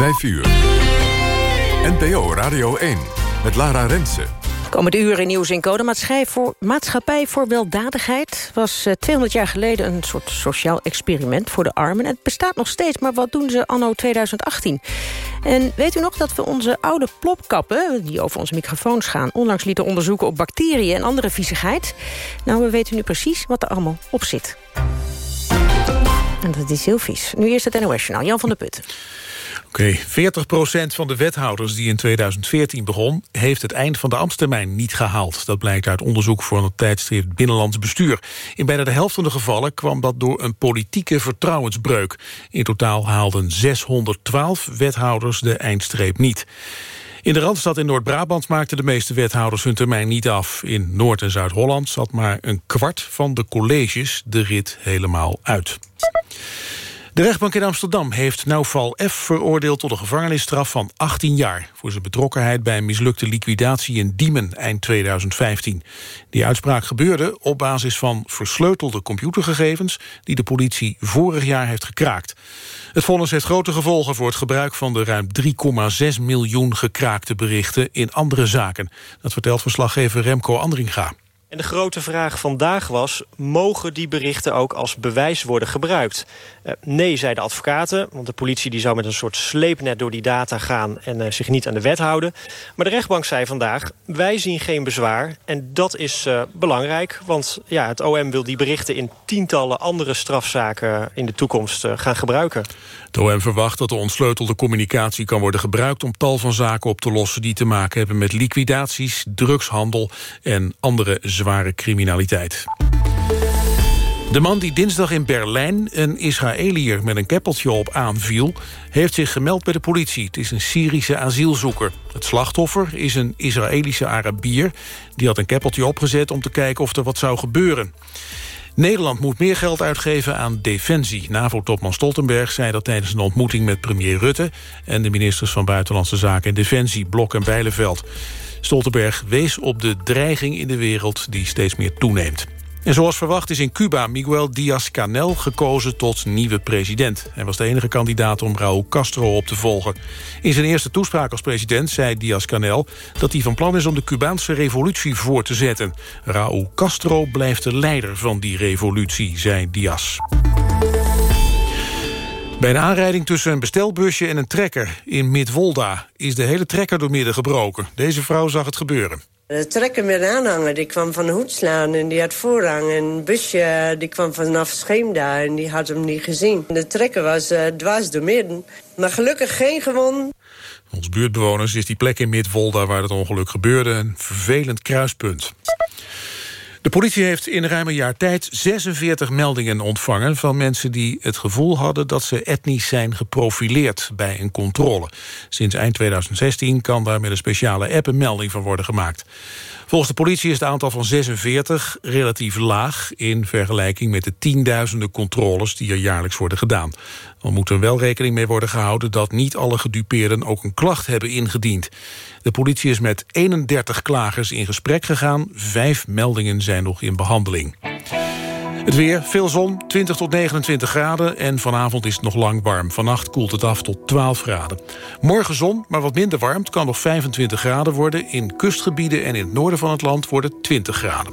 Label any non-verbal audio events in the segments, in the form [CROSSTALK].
5 uur. NPO Radio 1 met Lara Rensen. Komende uren nieuws in code. Maatschappij voor weldadigheid was 200 eh, jaar geleden een soort sociaal experiment voor de armen. Het bestaat nog steeds, maar wat doen ze anno 2018? En weet u nog dat we onze oude plopkappen, die over onze microfoons gaan... onlangs lieten onderzoeken op bacteriën en andere viezigheid? Nou, we weten nu precies wat er allemaal op zit. En dat is heel vies. Nu eerst het NOS-journaal. Jan van der Putten. Oké, 40% van de wethouders die in 2014 begon... heeft het eind van de ambtstermijn niet gehaald. Dat blijkt uit onderzoek voor het tijdschrift Binnenlands Bestuur. In bijna de helft van de gevallen kwam dat door een politieke vertrouwensbreuk. In totaal haalden 612 wethouders de eindstreep niet. In de Randstad in Noord-Brabant maakten de meeste wethouders hun termijn niet af. In Noord- en Zuid-Holland zat maar een kwart van de colleges de rit helemaal uit. De rechtbank in Amsterdam heeft Nauval F. veroordeeld... tot een gevangenisstraf van 18 jaar... voor zijn betrokkenheid bij een mislukte liquidatie in Diemen eind 2015. Die uitspraak gebeurde op basis van versleutelde computergegevens... die de politie vorig jaar heeft gekraakt. Het vonnis heeft grote gevolgen voor het gebruik van de ruim 3,6 miljoen gekraakte berichten in andere zaken. Dat vertelt verslaggever Remco Andringa. En de grote vraag vandaag was... mogen die berichten ook als bewijs worden gebruikt? Uh, nee, zei de advocaten, want de politie die zou met een soort sleepnet door die data gaan... en uh, zich niet aan de wet houden. Maar de rechtbank zei vandaag, wij zien geen bezwaar. En dat is uh, belangrijk, want ja, het OM wil die berichten... in tientallen andere strafzaken in de toekomst gaan gebruiken. Het OM verwacht dat de ontsleutelde communicatie kan worden gebruikt... om tal van zaken op te lossen die te maken hebben met liquidaties, drugshandel en andere zware criminaliteit. De man die dinsdag in Berlijn een Israëliër met een keppeltje op aanviel... heeft zich gemeld bij de politie. Het is een Syrische asielzoeker. Het slachtoffer is een Israëlische Arabier. Die had een keppeltje opgezet om te kijken of er wat zou gebeuren. Nederland moet meer geld uitgeven aan defensie. NAVO-topman Stoltenberg zei dat tijdens een ontmoeting met premier Rutte... en de ministers van Buitenlandse Zaken en Defensie, Blok en Bijleveld. Stoltenberg wees op de dreiging in de wereld die steeds meer toeneemt. En zoals verwacht is in Cuba Miguel Díaz-Canel gekozen tot nieuwe president. Hij was de enige kandidaat om Raúl Castro op te volgen. In zijn eerste toespraak als president zei Díaz-Canel... dat hij van plan is om de Cubaanse revolutie voor te zetten. Raúl Castro blijft de leider van die revolutie, zei Díaz. Bij een aanrijding tussen een bestelbusje en een trekker in Midwolda... is de hele trekker door midden gebroken. Deze vrouw zag het gebeuren. De trekker met aanhanger die kwam van de hoedslaan en die had voorrang. En het busje die kwam vanaf Scheemda en die had hem niet gezien. De trekker was uh, dwars door midden. Maar gelukkig geen gewonnen. Ons buurtbewoners is die plek in Midwolda waar het ongeluk gebeurde... een vervelend kruispunt. De politie heeft in ruim een jaar tijd 46 meldingen ontvangen... van mensen die het gevoel hadden dat ze etnisch zijn geprofileerd bij een controle. Sinds eind 2016 kan daar met een speciale app een melding van worden gemaakt. Volgens de politie is het aantal van 46 relatief laag... in vergelijking met de tienduizenden controles die er jaarlijks worden gedaan. Er moet er wel rekening mee worden gehouden... dat niet alle gedupeerden ook een klacht hebben ingediend. De politie is met 31 klagers in gesprek gegaan. Vijf meldingen zijn nog in behandeling. Het weer, veel zon, 20 tot 29 graden... en vanavond is het nog lang warm. Vannacht koelt het af tot 12 graden. Morgen zon, maar wat minder warm. Het kan nog 25 graden worden. In kustgebieden en in het noorden van het land worden 20 graden.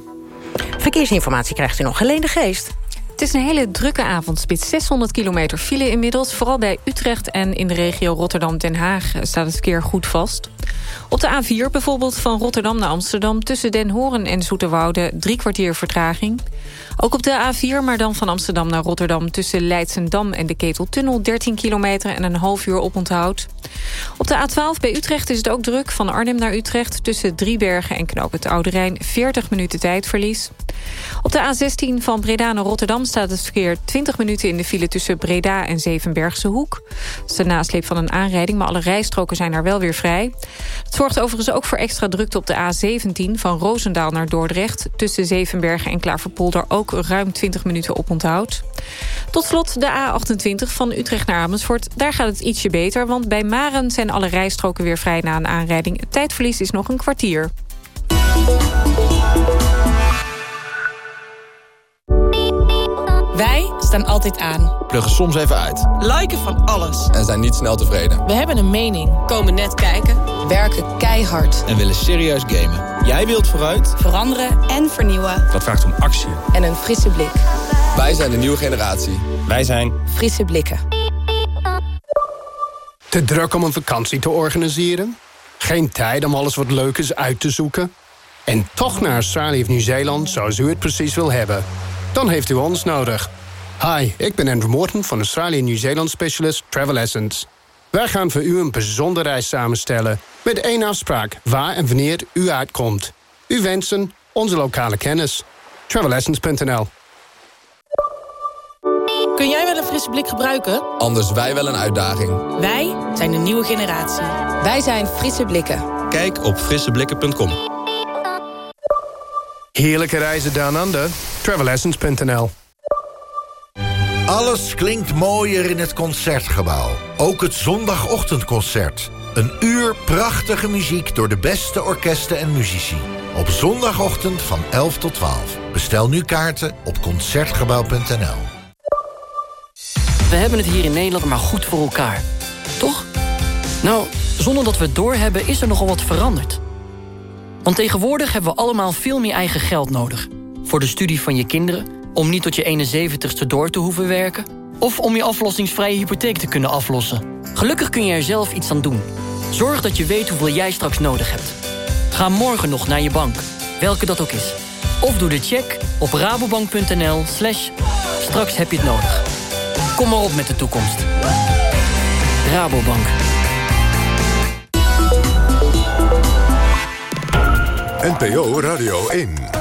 Verkeersinformatie krijgt u nog. Helene de Geest. Het is een hele drukke avondspits. 600 kilometer file inmiddels. Vooral bij Utrecht en in de regio Rotterdam-Den Haag staat het verkeer goed vast. Op de A4 bijvoorbeeld van Rotterdam naar Amsterdam... tussen Den Horen en Zoeterwoude drie kwartier vertraging. Ook op de A4, maar dan van Amsterdam naar Rotterdam... tussen Leidsendam en de Keteltunnel 13 kilometer en een half uur oponthoud. Op de A12 bij Utrecht is het ook druk. Van Arnhem naar Utrecht tussen Driebergen en Knoop het Oude Rijn... 40 minuten tijdverlies. Op de A16 van Breda naar Rotterdam staat het verkeer 20 minuten in de file... tussen Breda en Zevenbergse Hoek. Dat is de nasleep van een aanrijding, maar alle rijstroken zijn daar wel weer vrij. Het zorgt overigens ook voor extra drukte op de A17 van Roosendaal naar Dordrecht. Tussen Zevenbergen en Klaverpolder ook ruim 20 minuten op onthoud. Tot slot de A28 van Utrecht naar Amersfoort. Daar gaat het ietsje beter, want bij Maren zijn alle rijstroken weer vrij na een aanrijding. Het tijdverlies is nog een kwartier. Wij staan altijd aan. Pluggen soms even uit. Liken van alles. En zijn niet snel tevreden. We hebben een mening. Komen net kijken. Werken keihard. En willen serieus gamen. Jij wilt vooruit. Veranderen en vernieuwen. Dat vraagt om actie. En een frisse blik. Wij zijn de nieuwe generatie. Wij zijn... Frisse blikken. Te druk om een vakantie te organiseren? Geen tijd om alles wat leuk is uit te zoeken? En toch naar Australië of Nieuw-Zeeland zoals u het precies wil hebben? Dan heeft u ons nodig. Hi, ik ben Andrew Morton van Australië Nieuw-Zeeland Specialist Travel Essence. Wij gaan voor u een bijzondere reis samenstellen... met één afspraak waar en wanneer u uitkomt. U wensen onze lokale kennis. Travelessence.nl Kun jij wel een frisse blik gebruiken? Anders wij wel een uitdaging. Wij zijn de nieuwe generatie. Wij zijn Frisse Blikken. Kijk op frisseblikken.com. Heerlijke reizen down under. Travelessence.nl Alles klinkt mooier in het Concertgebouw. Ook het zondagochtendconcert. Een uur prachtige muziek door de beste orkesten en muzici. Op zondagochtend van 11 tot 12. Bestel nu kaarten op Concertgebouw.nl. We hebben het hier in Nederland maar goed voor elkaar. Toch? Nou, zonder dat we het doorhebben is er nogal wat veranderd. Want tegenwoordig hebben we allemaal veel meer eigen geld nodig. Voor de studie van je kinderen, om niet tot je 71ste door te hoeven werken... of om je aflossingsvrije hypotheek te kunnen aflossen. Gelukkig kun je er zelf iets aan doen. Zorg dat je weet hoeveel jij straks nodig hebt. Ga morgen nog naar je bank, welke dat ook is. Of doe de check op rabobank.nl slash straks heb je het nodig. Kom maar op met de toekomst. Rabobank. NPO Radio 1.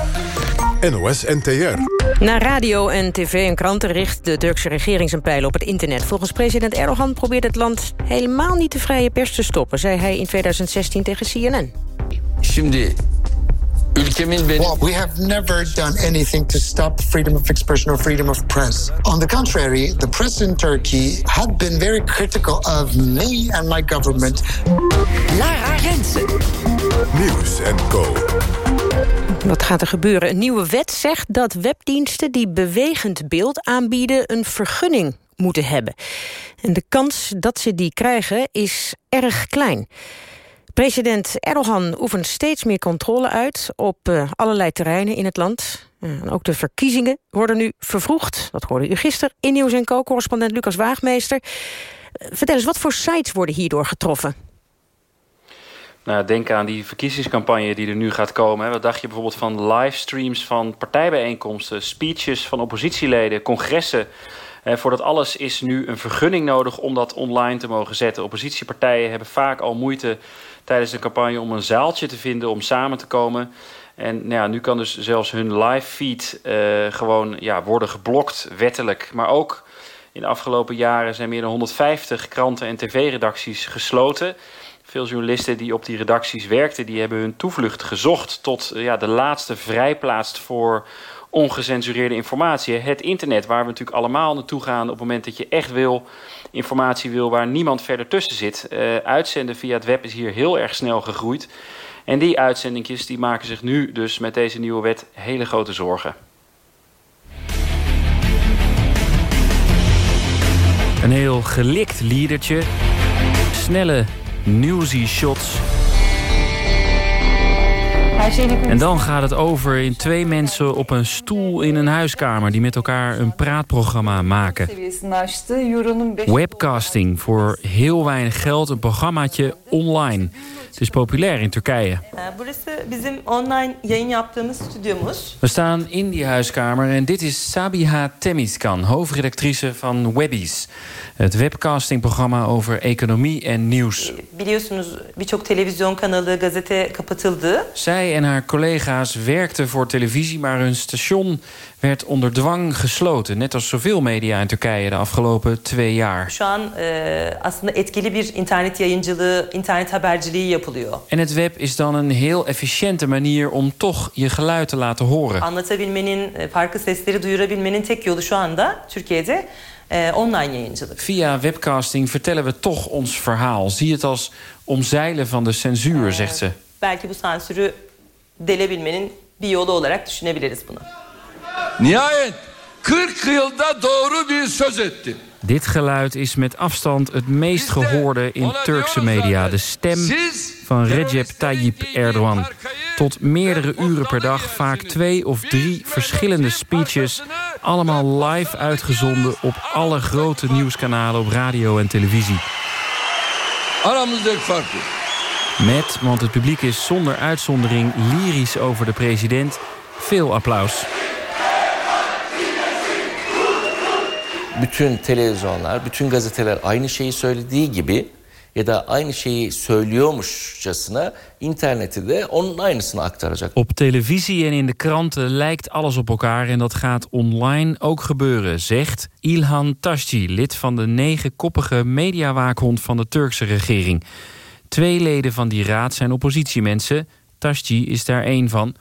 NOS NTR. Na radio en tv en kranten richt de Turkse regering zijn pijlen op het internet. Volgens president Erdogan probeert het land helemaal niet de vrije pers te stoppen... zei hij in 2016 tegen CNN. Şimdi ülkemin benim... Well, we have never done anything to stop freedom of expression or freedom of press. On the contrary, the press in Turkey had been very critical of me and my government. Lara Rensen. Nieuws en Co. Wat gaat er gebeuren? Een nieuwe wet zegt dat webdiensten die bewegend beeld aanbieden... een vergunning moeten hebben. En de kans dat ze die krijgen is erg klein. President Erdogan oefent steeds meer controle uit... op uh, allerlei terreinen in het land. Uh, ook de verkiezingen worden nu vervroegd. Dat hoorde u gisteren in Nieuws en Co. Correspondent Lucas Waagmeester. Uh, vertel eens, wat voor sites worden hierdoor getroffen? Nou, denk aan die verkiezingscampagne die er nu gaat komen. Wat dacht je bijvoorbeeld van livestreams van partijbijeenkomsten... speeches van oppositieleden, congressen... Eh, voor dat alles is nu een vergunning nodig om dat online te mogen zetten. Oppositiepartijen hebben vaak al moeite tijdens de campagne om een zaaltje te vinden om samen te komen. En nou ja, nu kan dus zelfs hun live feed uh, gewoon ja, worden geblokt, wettelijk. Maar ook in de afgelopen jaren zijn meer dan 150 kranten en tv-redacties gesloten. Veel journalisten die op die redacties werkten, die hebben hun toevlucht gezocht tot ja, de laatste vrijplaats voor ongecensureerde informatie. Het internet, waar we natuurlijk allemaal naartoe gaan op het moment dat je echt wil, informatie wil waar niemand verder tussen zit. Uh, uitzenden via het web is hier heel erg snel gegroeid. En die uitzendingjes die maken zich nu dus met deze nieuwe wet hele grote zorgen. Een heel gelikt liedertje. Snelle newsy shots. En dan gaat het over in twee mensen op een stoel in een huiskamer... die met elkaar een praatprogramma maken. Webcasting voor heel weinig geld, een programmaatje online. Het is populair in Turkije. We staan in die huiskamer en dit is Sabiha Temizkan, hoofdredactrice van Webbies. Het webcastingprogramma over economie en nieuws. Biliyorsunuz Zij en haar collega's werkten voor televisie, maar hun station werd onder dwang gesloten. Net als zoveel media in Turkije de afgelopen twee jaar. Şu an e, aslında etkili bir internet yayıncılığı, internet haberciliği yapılıyor. En het web is dan een heel efficiënte manier om toch je geluid te laten horen. Anlatabilmenin, e, farklı sesleri duyurabilmenin tek yolu şu anda Türkiye'de e, online yayıncılık. Via webcasting vertellen we toch ons verhaal. Zie het als omzeilen van de censuur, zegt ze. Belki bu sansürü delebilmenin bir yolu olarak düşünebiliriz bunu. Nihayet 40 yılda doğru bir söz etti. Dit geluid is met afstand het meest gehoorde in Turkse media. De stem van Recep Tayyip Erdogan. Tot meerdere uren per dag, vaak twee of drie verschillende speeches... allemaal live uitgezonden op alle grote nieuwskanalen op radio en televisie. Aramızdaki farkı. Met, want het publiek is zonder uitzondering lyrisch over de president, veel applaus. bütün televizyonlar, bütün gazeteler aynı şeyi söylediği gibi ya da aynı şeyi söylüyormuşçasına interneti de onun aynısını aktaracak. Op televisie en in de kranten lijkt alles op elkaar en dat gaat online ook gebeuren, zegt Ilhan Tasci, lid van de negenkoppige mediawaakhond van de Turkse regering. Twee leden van die raad zijn oppositiemensen. Tasci is daar één van.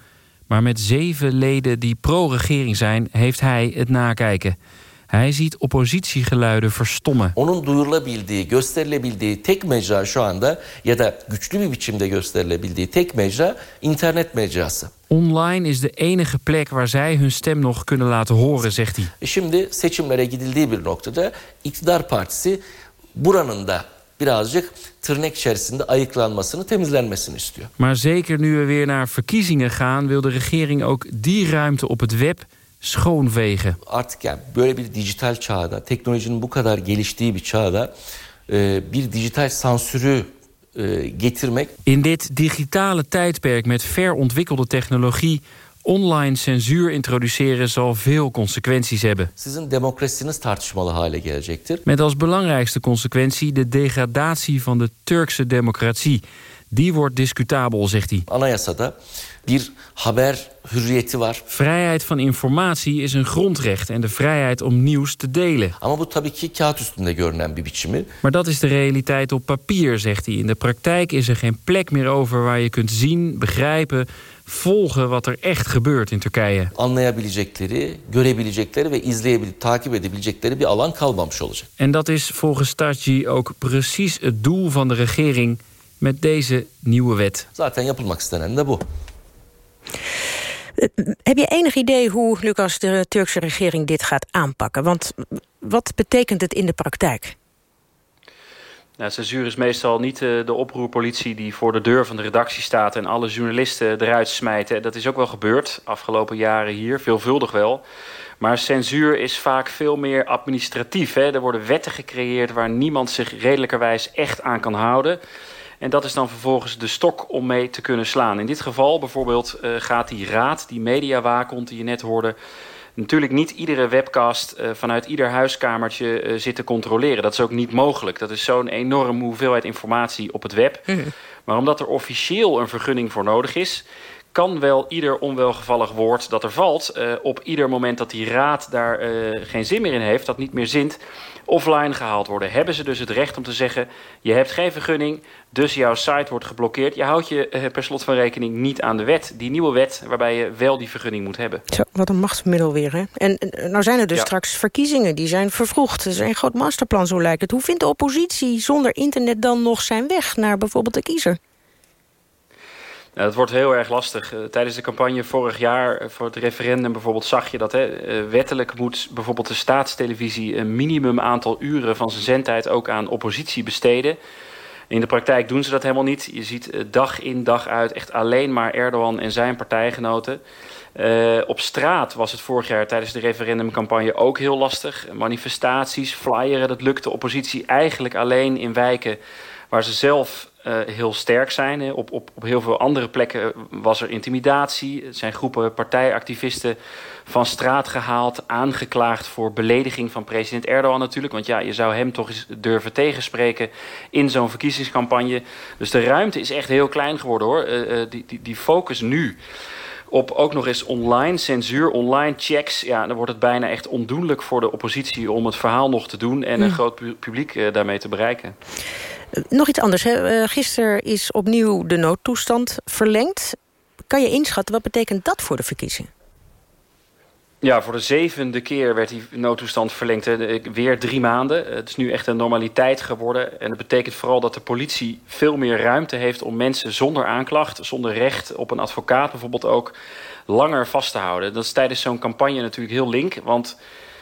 Maar met zeven leden die pro-regering zijn, heeft hij het nakijken. Hij ziet oppositiegeluiden verstommen. Onun duyurulabildiği, gösterilebildiği tek mecra şu anda ya da güçlü bir biçimde gösterilebildiği tek mecra internet mecrası. Online is de enige plek waar zij hun stem nog kunnen laten horen, zegt hij. Şimdi seçimlere gidildiği bir noktada iktidar partisi buranın da birazcık tırnak içerisinde ayıklanmasını, temizlenmesini istiyor. Maar zeker nu we weer naar verkiezingen gaan... wil de regering ook die ruimte op het web schoonvegen. Artık yani böyle bir dijital çağda, teknolojinin bu kadar geliştiği bir çağda e, bir dijital sansürü e, getirmek In dit digitale tijdperk met ver ontwikkelde technologie... online censuur introduceren zal veel consequenties hebben. sizin demokrasiniz tartışmalı hale gelecektir. Met als belangrijkste consequentie de degradatie van de Turkse democratie. Die wordt discutabel, zegt hij. Anayasada bir haber hürriyeti var. Vrijheid van informatie is een grondrecht en de vrijheid om nieuws te delen. Ama bu tabii ki kağıt üstünde görünen bir biçimi. Maar dat is de realiteit op papier, zegt hij. In de praktijk is er geen plek meer over waar je kunt zien, begrijpen, volgen wat er echt gebeurt in Turkije. Anlayabilecekleri, görebilecekleri ve izleyebil takip edebilecekleri bir alan kalmamış olacak. En dat is volgens Taci ook precies het doel van de regering met deze nieuwe wet. Zaten yapılmak istenen de bu. Heb je enig idee hoe, Lucas, de Turkse regering dit gaat aanpakken? Want wat betekent het in de praktijk? Nou, censuur is meestal niet eh, de oproerpolitie die voor de deur van de redactie staat en alle journalisten eruit smijten. Dat is ook wel gebeurd afgelopen jaren hier, veelvuldig wel. Maar censuur is vaak veel meer administratief. Hè. Er worden wetten gecreëerd waar niemand zich redelijkerwijs echt aan kan houden. En dat is dan vervolgens de stok om mee te kunnen slaan. In dit geval bijvoorbeeld eh, gaat die raad, die mediawaakhond die je net hoorde... natuurlijk niet iedere webcast eh, vanuit ieder huiskamertje eh, zitten controleren. Dat is ook niet mogelijk. Dat is zo'n enorme hoeveelheid informatie op het web. Maar omdat er officieel een vergunning voor nodig is kan wel ieder onwelgevallig woord dat er valt... eh, op ieder moment dat die raad daar eh, geen zin meer in heeft... dat niet meer zint, offline gehaald worden. Hebben ze dus het recht om te zeggen... je hebt geen vergunning, dus jouw site wordt geblokkeerd. Je houdt je eh, per slot van rekening niet aan de wet. Die nieuwe wet waarbij je wel die vergunning moet hebben. Zo, wat een machtsmiddel weer, hè? En en nou zijn er dus Ja. straks verkiezingen, die zijn vervroegd. Er is een groot masterplan, zo lijkt het. Hoe vindt de oppositie zonder internet dan nog zijn weg naar bijvoorbeeld de kiezer? Nou, dat wordt heel erg lastig. Eh, tijdens de campagne vorig jaar eh, voor het referendum bijvoorbeeld zag je dat hè, eh, wettelijk moet bijvoorbeeld de staatstelevisie een minimum aantal uren van zijn zendtijd ook aan oppositie besteden. In de praktijk doen ze dat helemaal niet. Je ziet dag in dag uit echt alleen maar Erdogan en zijn partijgenoten. Op straat was het vorig jaar tijdens de referendumcampagne ook heel lastig. Manifestaties, flyeren, dat lukte oppositie eigenlijk alleen in wijken waar ze zelf heel sterk zijn. hè. Op, op, op heel veel andere plekken was er intimidatie. Er zijn groepen partijactivisten van straat gehaald, aangeklaagd voor belediging van president Erdogan natuurlijk. Want ja, je zou hem toch eens durven tegenspreken in zo'n verkiezingscampagne. Dus de ruimte is echt heel klein geworden hoor. Eh, eh, die, die, die focus nu op ook nog eens online censuur, online checks. Ja, dan wordt het bijna echt ondoenlijk voor de oppositie om het verhaal nog te doen en een Mm. groot pu- publiek eh, daarmee te bereiken. Eh, Nog iets anders. Hè? Eh, gisteren is opnieuw de noodtoestand verlengd. Kan je inschatten, wat betekent dat voor de verkiezingen? Ja, voor de zevende keer werd die noodtoestand verlengd. Weer drie maanden. Het is nu echt een normaliteit geworden. En dat betekent vooral dat de politie veel meer ruimte heeft... om mensen zonder aanklacht, zonder recht op een advocaat bijvoorbeeld ook... langer vast te houden. Dat is tijdens zo'n campagne natuurlijk heel link. Want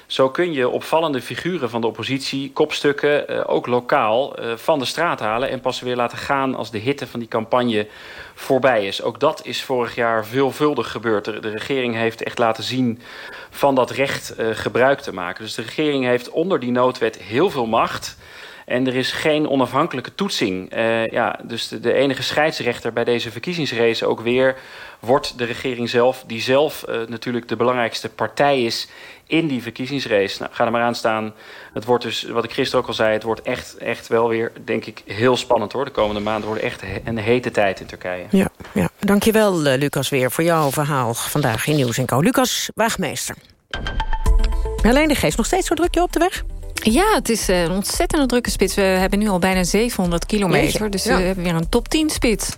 zo kun je opvallende figuren van de oppositie, kopstukken, eh, ook lokaal, eh, van de straat halen en pas weer laten gaan als de hitte van die campagne voorbij is. Ook dat is vorig jaar veelvuldig gebeurd. De, regering heeft echt laten zien van dat recht uh, gebruik te maken. Dus de regering heeft onder die noodwet heel veel macht. En er is geen onafhankelijke toetsing. Uh, ja, dus de, enige scheidsrechter bij deze verkiezingsrace ook weer... wordt de regering zelf, die zelf uh, natuurlijk de belangrijkste partij is in die verkiezingsrace. Nou, ga er maar aan staan. Het wordt dus, wat ik gisteren ook al zei, het wordt echt, echt wel weer, denk ik, heel spannend hoor. De komende maanden wordt echt een hete tijd in Turkije. Ja, ja. dankjewel uh, Lucas weer voor jouw verhaal vandaag in Nieuws Co. Lucas Waagmeester. Alleen de nog steeds zo drukje op de weg? Ja, het is een ontzettend drukke spits. We hebben nu al bijna 700 kilometer. Dus ja. we hebben weer een top 10 spits.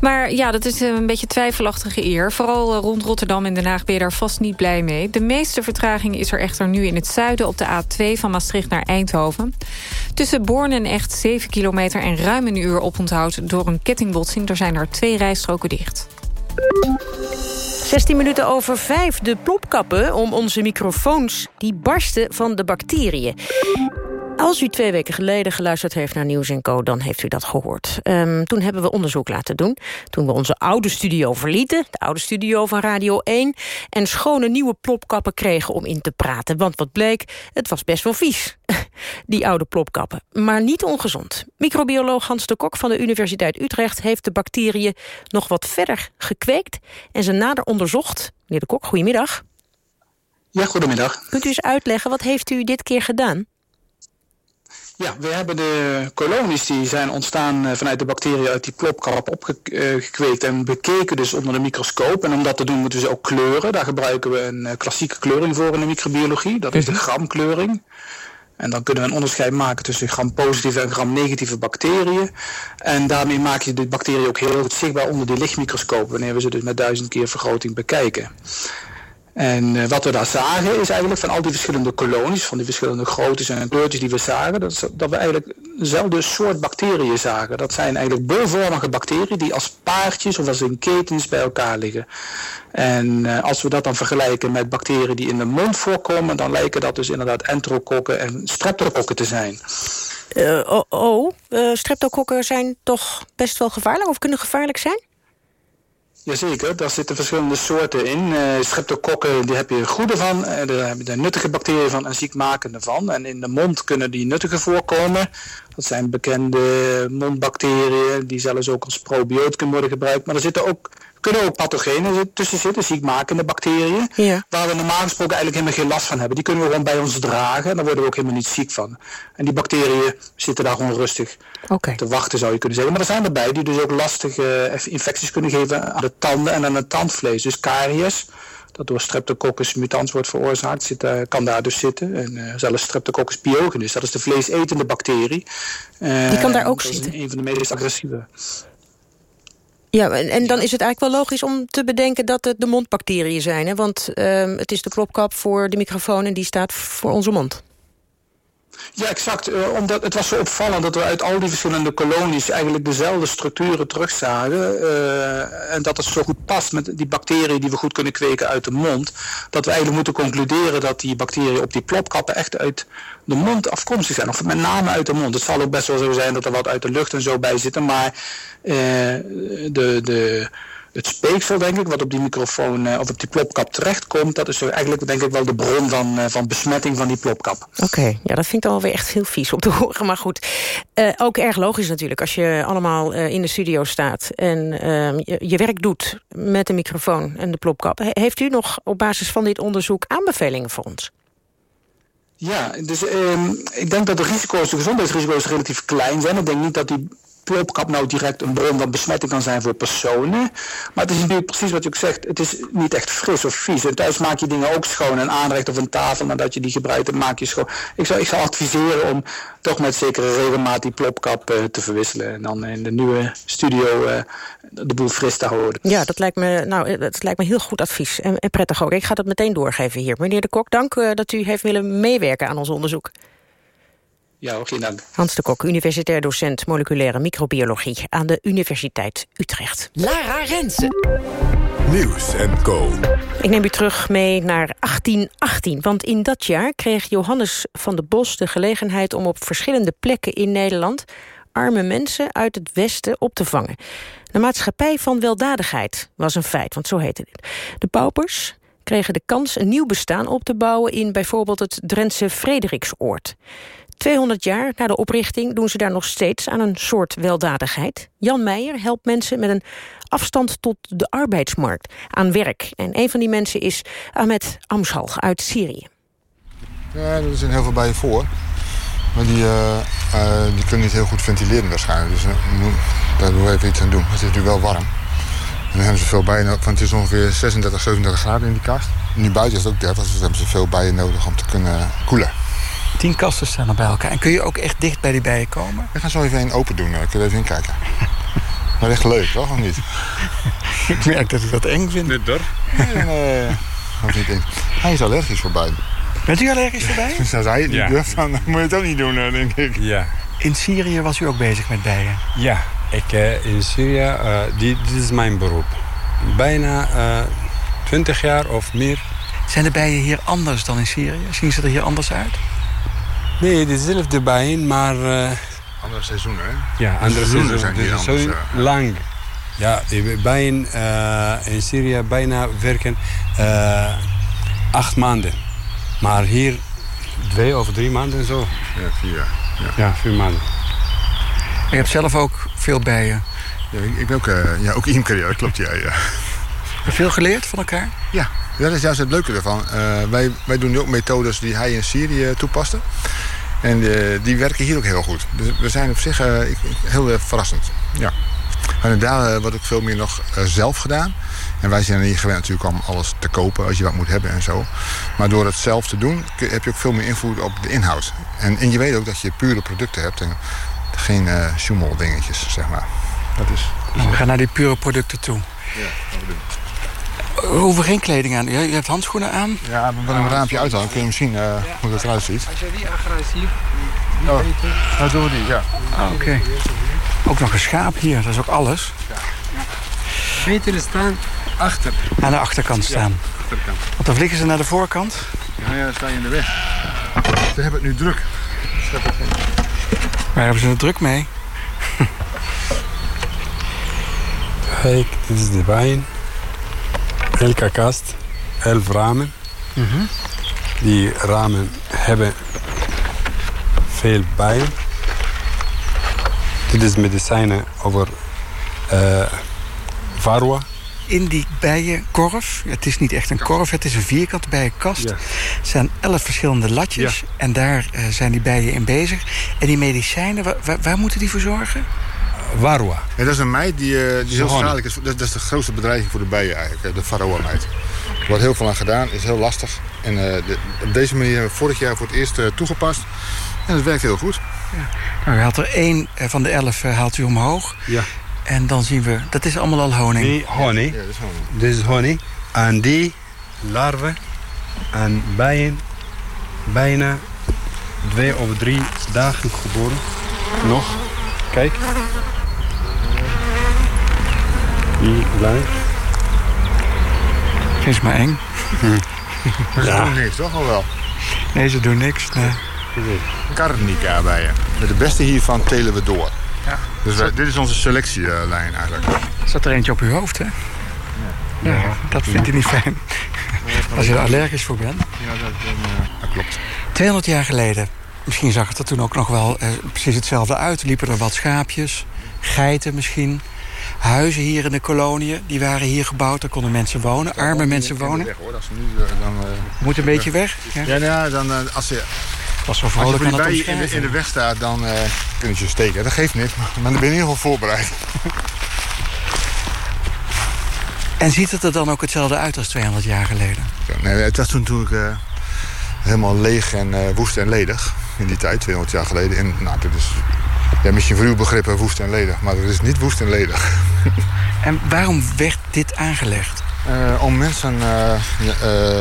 Maar ja, dat is een beetje twijfelachtige eer. Vooral rond Rotterdam en Den Haag ben je daar vast niet blij mee. De meeste vertraging is er echter nu in het zuiden... op de A2 van Maastricht naar Eindhoven. Tussen Born en Echt 7 kilometer en ruim een uur oponthoud... door een kettingbotsing. Er zijn er twee rijstroken dicht. 16 minuten over 5. De plopkappen om onze microfoons die barsten van de bacteriën. Als u twee weken geleden geluisterd heeft naar Nieuws Co... dan heeft u dat gehoord. Um, toen hebben we onderzoek laten doen. Toen we onze oude studio verlieten, de oude studio van Radio 1... en schone nieuwe plopkappen kregen om in te praten. Want wat bleek, het was best wel vies, [LAUGHS] die oude plopkappen. Maar niet ongezond. Microbioloog Hans de Kok van de Universiteit Utrecht... heeft de bacteriën nog wat verder gekweekt... en ze nader onderzocht. Meneer de Kok, goedemiddag. Ja, goedemiddag. Kunt u eens uitleggen, wat heeft u dit keer gedaan? Ja, we hebben de kolonies die zijn ontstaan eh, vanuit de bacteriën uit die plopkap opgekweekt en bekeken dus onder de microscoop. En om dat te doen moeten we ze ook kleuren. Daar gebruiken we een eh, klassieke kleuring voor in de microbiologie. Dat is de gramkleuring. En dan kunnen we een onderscheid maken tussen gram-positieve en gram-negatieve bacteriën. En daarmee maak je de bacteriën ook heel goed zichtbaar onder die lichtmicroscoop, wanneer we ze dus met duizend keer vergroting bekijken. En uh, wat we daar zagen is eigenlijk van al die verschillende kolonies, van die verschillende groottes en kleurtjes die we zagen, dat, dat we eigenlijk dezelfde soort bacteriën zagen. Dat zijn eigenlijk bolvormige bacteriën die als paardjes of als in ketens bij elkaar liggen. En uh, als we dat dan vergelijken met bacteriën die in de mond voorkomen, dan lijken dat dus inderdaad enterokokken en streptokokken te zijn. Uh, oh, oh streptokokken zijn toch best wel gevaarlijk of kunnen gevaarlijk zijn? Jazeker, daar zitten verschillende soorten in. Uh, streptokokken, die heb je goede van, uh, daar heb je de nuttige bacteriën van en ziekmakende van. En in de mond kunnen die nuttige voorkomen. Dat zijn bekende mondbacteriën, die zelfs ook als probioticum worden gebruikt. Maar er zitten ook kunnen ook pathogenen tussen zitten, ziekmakende bacteriën. Ja. Waar we normaal gesproken eigenlijk helemaal geen last van hebben. Die kunnen we gewoon bij ons dragen en daar worden we ook helemaal niet ziek van. En die bacteriën zitten daar gewoon rustig okay. te wachten zou je kunnen zeggen. Maar er zijn erbij die dus ook lastige infecties kunnen geven aan de tanden en aan het tandvlees. Dus caries dat door Streptococcus mutans wordt veroorzaakt, zit, uh, kan daar dus zitten. En uh, zelfs Streptococcus pyogenes, dat is de vleesetende bacterie. Uh, Die kan daar ook zitten? een van de meest agressieve. Ja, en, en, dan is het eigenlijk wel logisch om te bedenken dat het de mondbacteriën zijn. Hè? Want uh, het is de klopkap voor de microfoon en die staat voor onze mond. Ja, exact. Uh, omdat het was zo opvallend dat we uit al die verschillende kolonies eigenlijk dezelfde structuren terugzagen. Uh, en dat het zo goed past met die bacteriën die we goed kunnen kweken uit de mond. Dat we eigenlijk moeten concluderen dat die bacteriën op die plopkappen echt uit de mond afkomstig zijn. Of met name uit de mond. Het zal ook best wel zo zijn dat er wat uit de lucht en zo bij zitten. Maar uh, de... de het speeksel, denk ik, wat op die microfoon uh, of op die plopkap terechtkomt, dat is eigenlijk denk ik wel de bron van, uh, van besmetting van die plopkap. Oké, okay. ja, dat vind ik dan weer echt heel vies om te [LAUGHS] horen. Maar goed, uh, ook erg logisch natuurlijk als je allemaal in de studio staat en ehm, je, je, werk doet met de microfoon en de plopkap. Heeft u nog op basis van dit onderzoek aanbevelingen voor ons? Ja, dus um, ik denk dat de risico's, de gezondheidsrisico's relatief klein zijn. Ik denk niet dat die plopkap nou direct een bron van besmetting kan zijn voor personen. Maar het is natuurlijk precies wat je ook zegt. Het is niet echt fris of vies. En thuis maak je dingen ook schoon. Een aanrecht of een tafel nadat je die gebruikt, dan maak je schoon. Ik zou, ik zou adviseren om toch met zekere regelmaat die plopkap uh, te verwisselen. En dan in de nieuwe studio uh, de boel fris te houden. Ja, dat lijkt me, nou, dat lijkt me heel goed advies. En, en prettig ook. Ik ga dat meteen doorgeven hier. Meneer de Kok, dank dat u heeft willen meewerken aan ons onderzoek. Ja, geen dank. Hans de Kok, universitair docent moleculaire microbiologie... aan de Universiteit Utrecht. Lara Rensen. Nieuws en Co. Ik neem u terug mee naar 1818. Want in dat jaar kreeg Johannes van de Bos de gelegenheid... om op verschillende plekken in Nederland... arme mensen uit het Westen op te vangen. De maatschappij van weldadigheid was een feit, want zo heette dit. De paupers kregen de kans een nieuw bestaan op te bouwen... in bijvoorbeeld het Drentse Frederiksoord. 200 jaar na de oprichting doen ze daar nog steeds aan een soort weldadigheid. Jan Meijer helpt mensen met een afstand tot de arbeidsmarkt aan werk. En een van die mensen is Ahmed Amshal uit Syrië. Ja, er zijn heel veel bij je voor. Maar die, uh, uh, die kunnen niet heel goed ventileren waarschijnlijk. Dus uh, daar doen we even iets aan doen. Het is natuurlijk wel warm. En hebben ze veel bijen nodig, want het is ongeveer 36, 37 graden in die kast. Nu buiten is het ook 30, dus dan hebben ze veel bijen nodig om te kunnen koelen. Tien kasten staan er bij elkaar. En kun je ook echt dicht bij die bijen komen? We gaan zo even een open doen. Ik wil even inkijken. Maar [LAUGHS] echt leuk, toch? Of niet? [LAUGHS] ik merk dat ik dat eng vind. Net door? Nee, nee. Of niet eng. Hij is allergisch voor bijen. Bent u allergisch voor bijen? Dus als hij het niet durft, dan moet je het ook niet doen, denk ik. Ja. In Syrië was u ook bezig met bijen? Ja, ik, uh, in Syrië, uh, dit, dit is mijn beroep. Bijna uh, 20 jaar of meer. Zijn de bijen hier anders dan in Syrië? Zien ze er hier anders uit? Nee, dezelfde bijen, maar... Uh, andere seizoenen, hè? Ja, andere seizoenen. zijn dus anders. zo Uh, lang. Ja, bijen uh, in Syrië bijna werken uh, acht maanden. Maar hier twee of drie maanden en zo. Ja, vier. Ja, ja vier maanden. Je hebt zelf ook veel bijen. Ja, ik, ik ben ook, uh, ja, ook imker, ja, dat klopt. Ja, ja. Heb je veel geleerd van elkaar? Ja, ja, dat is juist het leuke ervan. Uh, wij, wij doen nu ook methodes die hij in Syrië toepaste. En uh, die werken hier ook heel goed. Dus we zijn op zich uh, heel verrassend. Ja. En daar wordt ook veel meer nog zelf gedaan. En wij zijn hier gewend natuurlijk om alles te kopen als je wat moet hebben en zo. Maar door het zelf te doen heb je ook veel meer invloed op de inhoud. En, en je weet ook dat je pure producten hebt en geen uh, dingetjes, zeg maar. Dat is, nou, we gaan naar die pure producten toe. Ja, gaan we doen. We hoeven geen kleding aan. Je hebt handschoenen aan? Ja, we willen een raampje uit dan kun je misschien uh, ja. hoe dat eruit ziet. Als je die agressief... Oh, dat doen we die, ja. Ah, Oké. Okay. Ook nog een schaap hier, dat is ook alles. Ja. Beter staan achter. Aan de achterkant staan. Ja, achterkant. Want dan vliegen ze naar de voorkant? Ja, ja dan sta je in de weg. Ze hebben het nu druk. Waar hebben ze het druk mee? Kijk, dit is de wijn. Elke kast, elf ramen. Mm -hmm. Die ramen hebben veel bijen. Dit is medicijnen over uh, varroa. In die bijenkorf, het is niet echt een korf, het is een vierkante bijenkast. Ja. Er zijn elf verschillende latjes ja. en daar uh, zijn die bijen in bezig. En die medicijnen, waar, waar, waar moeten die voor zorgen? Varroa. Ja, dat is een meid die, uh, die heel schadelijk is. Dat, dat is de grootste bedreiging voor de bijen eigenlijk, de varroa-meid. Er wordt heel veel aan gedaan, is heel lastig. En uh, de, op deze manier hebben we vorig jaar voor het eerst uh, toegepast. En het werkt heel goed. Ja. Nou, u haalt er één van de elf haalt u omhoog. Ja. En dan zien we, dat is allemaal al honing. Die honing. Ja, dat is honing. Dit is honing. En die larven en bijen bijna twee of drie dagen geboren. Nog. Kijk. Die blijft. Is maar eng. Hm. Maar ze ja. doen niks, toch al wel? Nee, ze doen niks. Nee. Carnica bijen. Met de beste hiervan telen we door. Ja. Dus wij, dit is onze selectielijn eigenlijk. Zat er eentje op uw hoofd, hè? Ja. ja, dat vindt u niet fijn. Als je er allergisch voor bent. Ja, dat, dat klopt. 200 jaar geleden. Misschien zag het er toen ook nog wel eh, precies hetzelfde uit. Liepen er wat schaapjes, geiten misschien. Huizen hier in de koloniën, die waren hier gebouwd. Daar konden mensen wonen, arme mensen wonen. Weg, hoor. Als nu, dan, uh, Moet een beetje weg? Ja, ja, ja dan, uh, als zo Als je voor die bij in de, in de weg staat, dan eh kun je je steken. Dat geeft niet, maar, maar dan ben je in ieder geval voorbereid. [LAUGHS] En ziet het er dan ook hetzelfde uit als 200 jaar geleden? Ja, nee, het was toen natuurlijk eh, helemaal leeg en eh, woest en ledig. In die tijd, 200 jaar geleden. En, nou, dat is ja, misschien voor uw begrippen woest en ledig. Maar het is niet woest en ledig. [LAUGHS] En waarom werd dit aangelegd? Eh, om mensen... eh,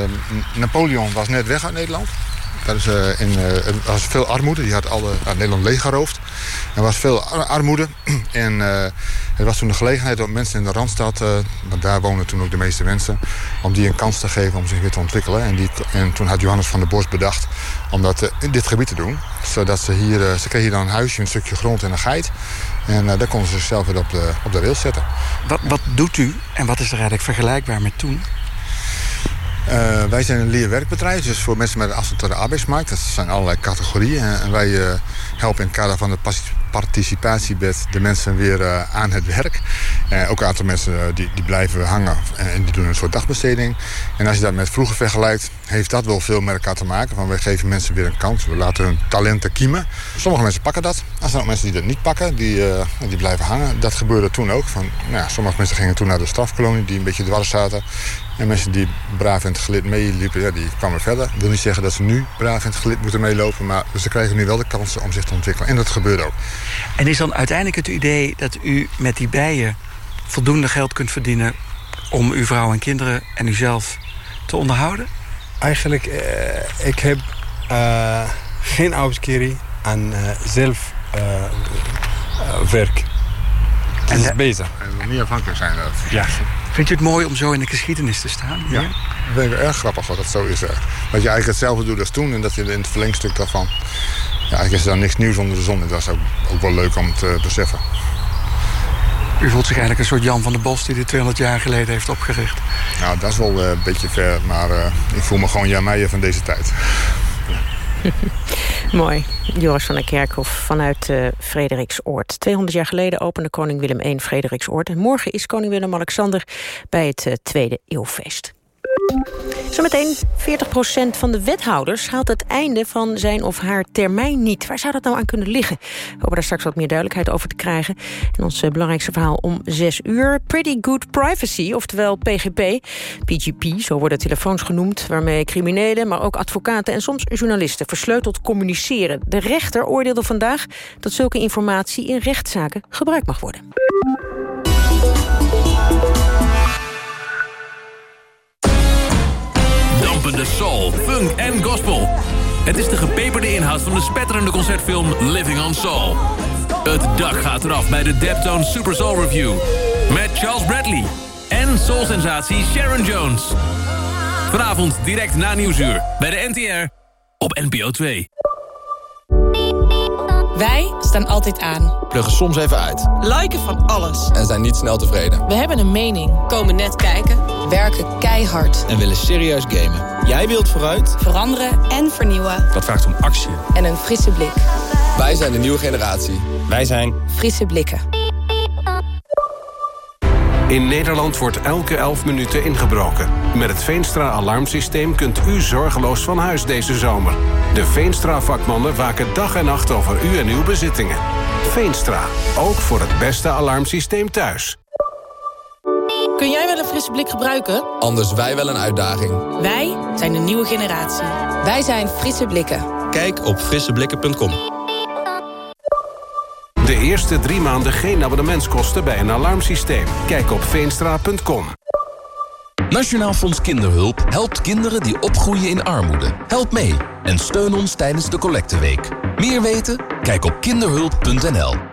eh, Napoleon was net weg uit Nederland. Eh, eh, er was veel armoede. Die had alle, Nederland leeggeroofd. Er was veel ar- armoede. [CLEARS THROAT] en uh, er was toen de gelegenheid om mensen in de Randstad... Want daar wonen toen ook de meeste mensen... om die een kans te geven om zich weer te ontwikkelen. En, die, en toen had Johannes van der Bos bedacht om dat in dit gebied te doen. Zodat ze hier... ze kregen hier dan een huisje, een stukje grond en een geit. En daar konden ze zichzelf weer op de, op de rails zetten. Wat, wat doet u en wat is er eigenlijk vergelijkbaar met toen? Uh, wij zijn een leerwerkbedrijf, dus voor mensen met een afstand tot de arbeidsmarkt. Dat zijn allerlei categorieën. En wij uh, helpen in het kader van de participatiewet de mensen weer uh, aan het werk. ook een aantal mensen die, die blijven hangen en die doen een soort dagbesteding. En als je dat met vroeger vergelijkt, heeft dat wel veel met elkaar te maken. Want wij geven mensen weer een kans, we laten hun talenten kiemen. Sommige mensen pakken dat. Er zijn ook mensen die dat niet pakken, die, die blijven hangen. Dat gebeurde toen ook. Van, nou ja, sommige mensen gingen toen naar de strafkolonie, die een beetje dwars zaten. En mensen die braaf in het gelid meeliepen, ja, die kwamen verder. Ik wil niet zeggen dat ze nu braaf in het gelid moeten meelopen... maar ze krijgen nu wel de kansen om zich te ontwikkelen. En dat gebeurt ook. En is dan uiteindelijk het idee dat u met die bijen... voldoende geld kunt verdienen om uw vrouw en kinderen en uzelf te onderhouden? Eigenlijk, uh, ik heb uh, geen uitkering aan uh, zelf werk. En is bezig. Hij wil niet afhankelijk zijn. Dat. Ja. Vindt u het mooi om zo in de geschiedenis te staan? Ja, dat vind ik erg grappig dat het zo is. Dat je eigenlijk hetzelfde doet als toen... en dat je in het verlengstuk daarvan... Ja, eigenlijk is er dan niks nieuws onder de zon. En dat is ook, ook wel leuk om te beseffen. U voelt zich eigenlijk een soort Jan van der Bos... die dit 200 jaar geleden heeft opgericht. Nou, dat is wel uh, een beetje ver. Maar uh, ik voel me gewoon Jan Meijer van deze tijd. [LAUGHS] Mooi. Joris van der Kerkhof vanuit uh, Frederiksoord. 200 jaar geleden opende koning Willem I Frederiksoord. En morgen is koning Willem-Alexander bij het uh, Tweede Eeuwfeest. Zometeen 40% van de wethouders haalt het einde van zijn of haar termijn niet. Waar zou dat nou aan kunnen liggen? We daar straks wat meer duidelijkheid over te krijgen. En ons uh, belangrijkste verhaal om 6 uur. Pretty Good Privacy, oftewel PGP. PGP, zo worden telefoons genoemd... waarmee criminelen, maar ook advocaten en soms journalisten... versleuteld communiceren. De rechter oordeelde vandaag dat zulke informatie in rechtszaken gebruikt mag worden. Dampende soul, funk en gospel. Het is de gepeperde inhoud van de spetterende concertfilm Living on Soul. Het dak gaat eraf bij de Deptone Super Soul Review. Met Charles Bradley en soul-sensatie Sharon Jones. Vanavond direct na Nieuwsuur bij de NTR op NPO 2. Wij staan altijd aan. Pluggen soms even uit. Liken van alles. En zijn niet snel tevreden. We hebben een mening. Komen net kijken. Werken keihard. En willen serieus gamen. Jij wilt vooruit. Veranderen en vernieuwen. Dat vraagt om actie. En een frisse blik. Wij zijn de nieuwe generatie. Wij zijn... Frisse blikken. In Nederland wordt elke 11 minuten ingebroken. Met het Veenstra-alarmsysteem kunt u zorgeloos van huis deze zomer. De Veenstra-vakmannen waken dag en nacht over u en uw bezittingen. Veenstra, ook voor het beste alarmsysteem thuis. Kun jij wel een frisse blik gebruiken? Anders wij wel een uitdaging. Wij zijn de nieuwe generatie. Wij zijn Frisse Blikken. Kijk op frisseblikken.com. De eerste drie maanden geen abonnementskosten bij een alarmsysteem. Kijk op veenstra.com. Nationaal Fonds Kinderhulp helpt kinderen die opgroeien in armoede. Help mee en steun ons tijdens de collecteweek. Meer weten? Kijk op kinderhulp.nl.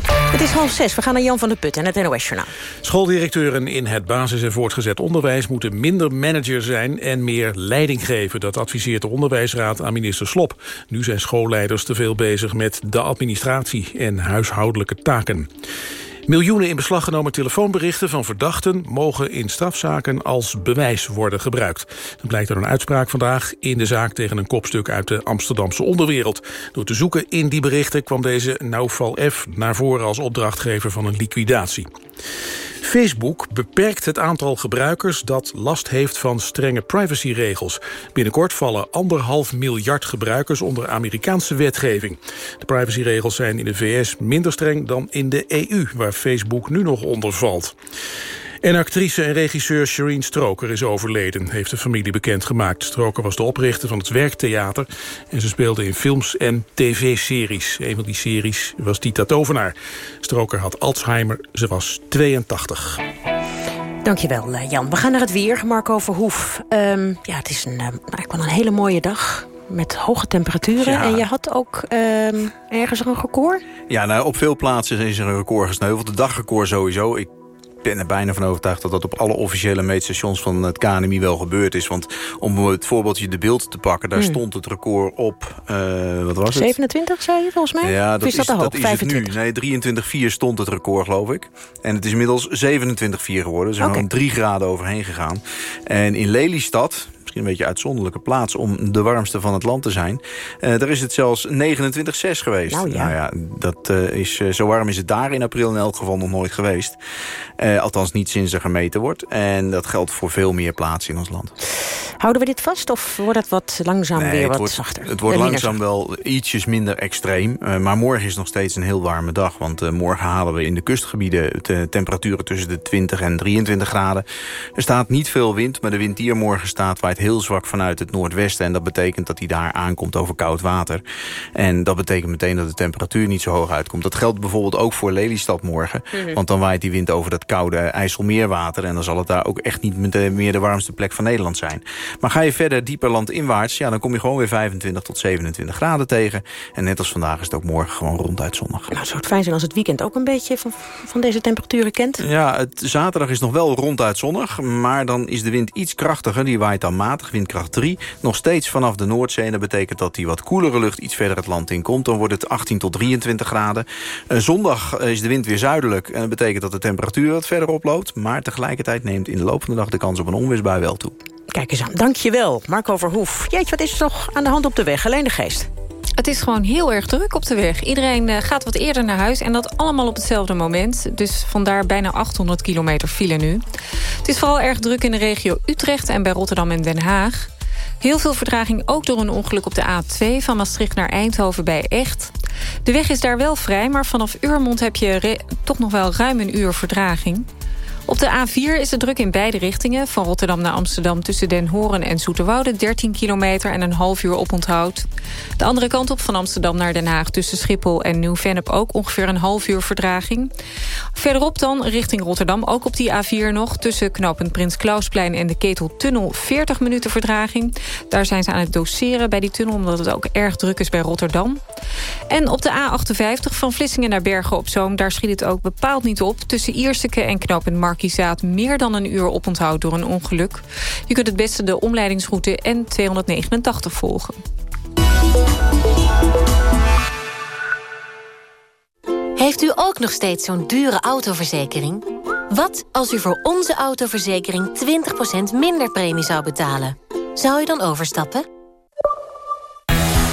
Het is half zes, we gaan naar Jan van der Put en het NOS-journaal. Schooldirecteuren in het basis- en voortgezet onderwijs... moeten minder manager zijn en meer leiding geven. Dat adviseert de Onderwijsraad aan minister Slop. Nu zijn schoolleiders te veel bezig met de administratie en huishoudelijke taken. Miljoenen in beslag genomen telefoonberichten van verdachten... mogen in strafzaken als bewijs worden gebruikt. Dat blijkt uit een uitspraak vandaag in de zaak... tegen een kopstuk uit de Amsterdamse onderwereld. Door te zoeken in die berichten kwam deze Naufal F... naar voren als opdrachtgever van een liquidatie. Facebook beperkt het aantal gebruikers dat last heeft van strenge privacyregels. Binnenkort vallen anderhalf miljard gebruikers onder Amerikaanse wetgeving. De privacyregels zijn in de VS minder streng dan in de EU, waar Facebook nu nog onder valt. En actrice en regisseur Shireen Stroker is overleden, heeft de familie bekendgemaakt. Stroker was de oprichter van het Werktheater en ze speelde in films en tv-series. Een van die series was Tita Tovenaar. Stroker had Alzheimer, ze was 82. Dankjewel, eh, Jan. We gaan naar het weer. Marco Verhoef. Um, ja, het is een, uh, eigenlijk wel een hele mooie dag met hoge temperaturen. Ja. En je had ook um, ergens een record? Ja, nou, op veel plaatsen is er een record gesneuveld. De dagrecord sowieso. Ik ben er bijna van overtuigd dat dat op alle officiële meetstations van het KNMI wel gebeurd is. Want om het voorbeeldje de beeld te pakken, daar Hmm. stond het record op, uh, wat was het? 27, zei je volgens mij? Ja, dat is dat is het 25? nu. Nee, 23,4 stond het record, geloof ik. En het is inmiddels 27,4 geworden. Er zijn gewoon drie graden overheen gegaan. En in Lelystad, misschien een beetje uitzonderlijke plaats om de warmste van het land te zijn. Uh, daar is het zelfs 29,6 geweest. Nou ja. dat uh, is, uh, zo warm is het daar in april in elk geval nog nooit geweest. Althans niet sinds er gemeten wordt. En dat geldt voor veel meer plaatsen in ons land. Houden we dit vast of wordt het wat langzaam nee, weer wat wordt, zachter? Het wordt Eh, langzaam wel ietsjes minder extreem. Maar morgen is nog steeds een heel warme dag. Want morgen halen we in de kustgebieden de temperaturen tussen de 20 en 23 graden. Er staat niet veel wind, maar de wind die er morgen staat waait heel zwak vanuit het noordwesten. En dat betekent dat hij daar aankomt over koud water. En dat betekent meteen dat de temperatuur niet zo hoog uitkomt. Dat geldt bijvoorbeeld ook voor Lelystad morgen. Mhm. Mm -hmm. Want dan waait die wind over dat koude IJsselmeerwater. En dan zal het daar ook echt niet meer de warmste plek van Nederland zijn. Maar ga je verder dieper landinwaarts, ja, dan kom je gewoon weer 25 tot 27 graden tegen. En net als vandaag is het ook morgen gewoon ronduit zonnig. Nou, zou het fijn zijn als het weekend ook een beetje van, van deze temperaturen kent? Ja, het, zaterdag is nog wel ronduit zonnig. Maar dan is de wind iets krachtiger. Die waait dan matig, windkracht 3. Nog steeds vanaf de Noordzee. En dat betekent dat die wat koelere lucht iets verder het land in komt. Dan wordt het 18 tot 23 graden. Uh, zondag is de wind weer zuidelijk. En dat betekent dat de temperatuur wat verder oploopt. Maar tegelijkertijd neemt in de loop van de dag de kans op een onweersbui wel toe. Kijk eens aan, dankjewel. Marco Verhoef. Jeetje, wat is er toch aan de hand op de weg? Alleen de geest. Het is gewoon heel erg druk op de weg. Iedereen uh, gaat wat eerder naar huis en dat allemaal op hetzelfde moment. Dus vandaar bijna 800 kilometer file nu. Het is vooral erg druk in de regio Utrecht en bij Rotterdam en Den Haag. Heel veel vertraging ook door een ongeluk op de A2 van Maastricht naar Eindhoven bij Echt. De weg is daar wel vrij, maar vanaf Urmond heb je toch nog wel ruim een uur vertraging. Op de A4 is het druk in beide richtingen. Van Rotterdam naar Amsterdam tussen Den Horen en Zoeterwoude... 13 kilometer en een half uur oponthoud. De andere kant op van Amsterdam naar Den Haag... tussen Schiphol en Nieuw-Vennep ook ongeveer een half uur verdraging. Verderop dan richting Rotterdam, ook op die A4 nog... tussen knooppunt Prins Klausplein en de Keteltunnel 40 minuten verdraging. Daar zijn ze aan het doseren bij die tunnel... omdat het ook erg druk is bij Rotterdam. En op de A58 van Vlissingen naar Bergen op Zoom... daar schiet het ook bepaald niet op. Tussen Ierseke en knooppunt Meer dan een uur oponthoud door een ongeluk. Je kunt het beste de omleidingsroute N289 volgen. Heeft u ook nog steeds zo'n dure autoverzekering? Wat als u voor onze autoverzekering 20% minder premie zou betalen? Zou u dan overstappen?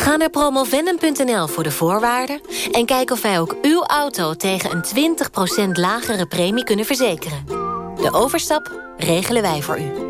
Ga naar promovendum.nl voor de voorwaarden... en kijk of wij ook uw auto tegen een 20% lagere premie kunnen verzekeren. De overstap regelen wij voor u.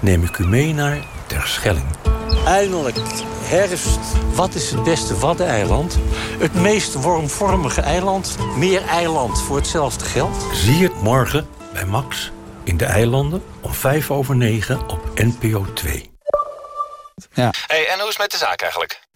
neem ik u mee naar Terschelling. Eindelijk, herfst. Wat is het beste Waddeneiland? Het meest wormvormige eiland. Meer eiland voor hetzelfde geld. Zie het morgen bij Max in De Eilanden... om vijf over negen op NPO 2. Ja. Hey, en hoe is het met de zaak eigenlijk?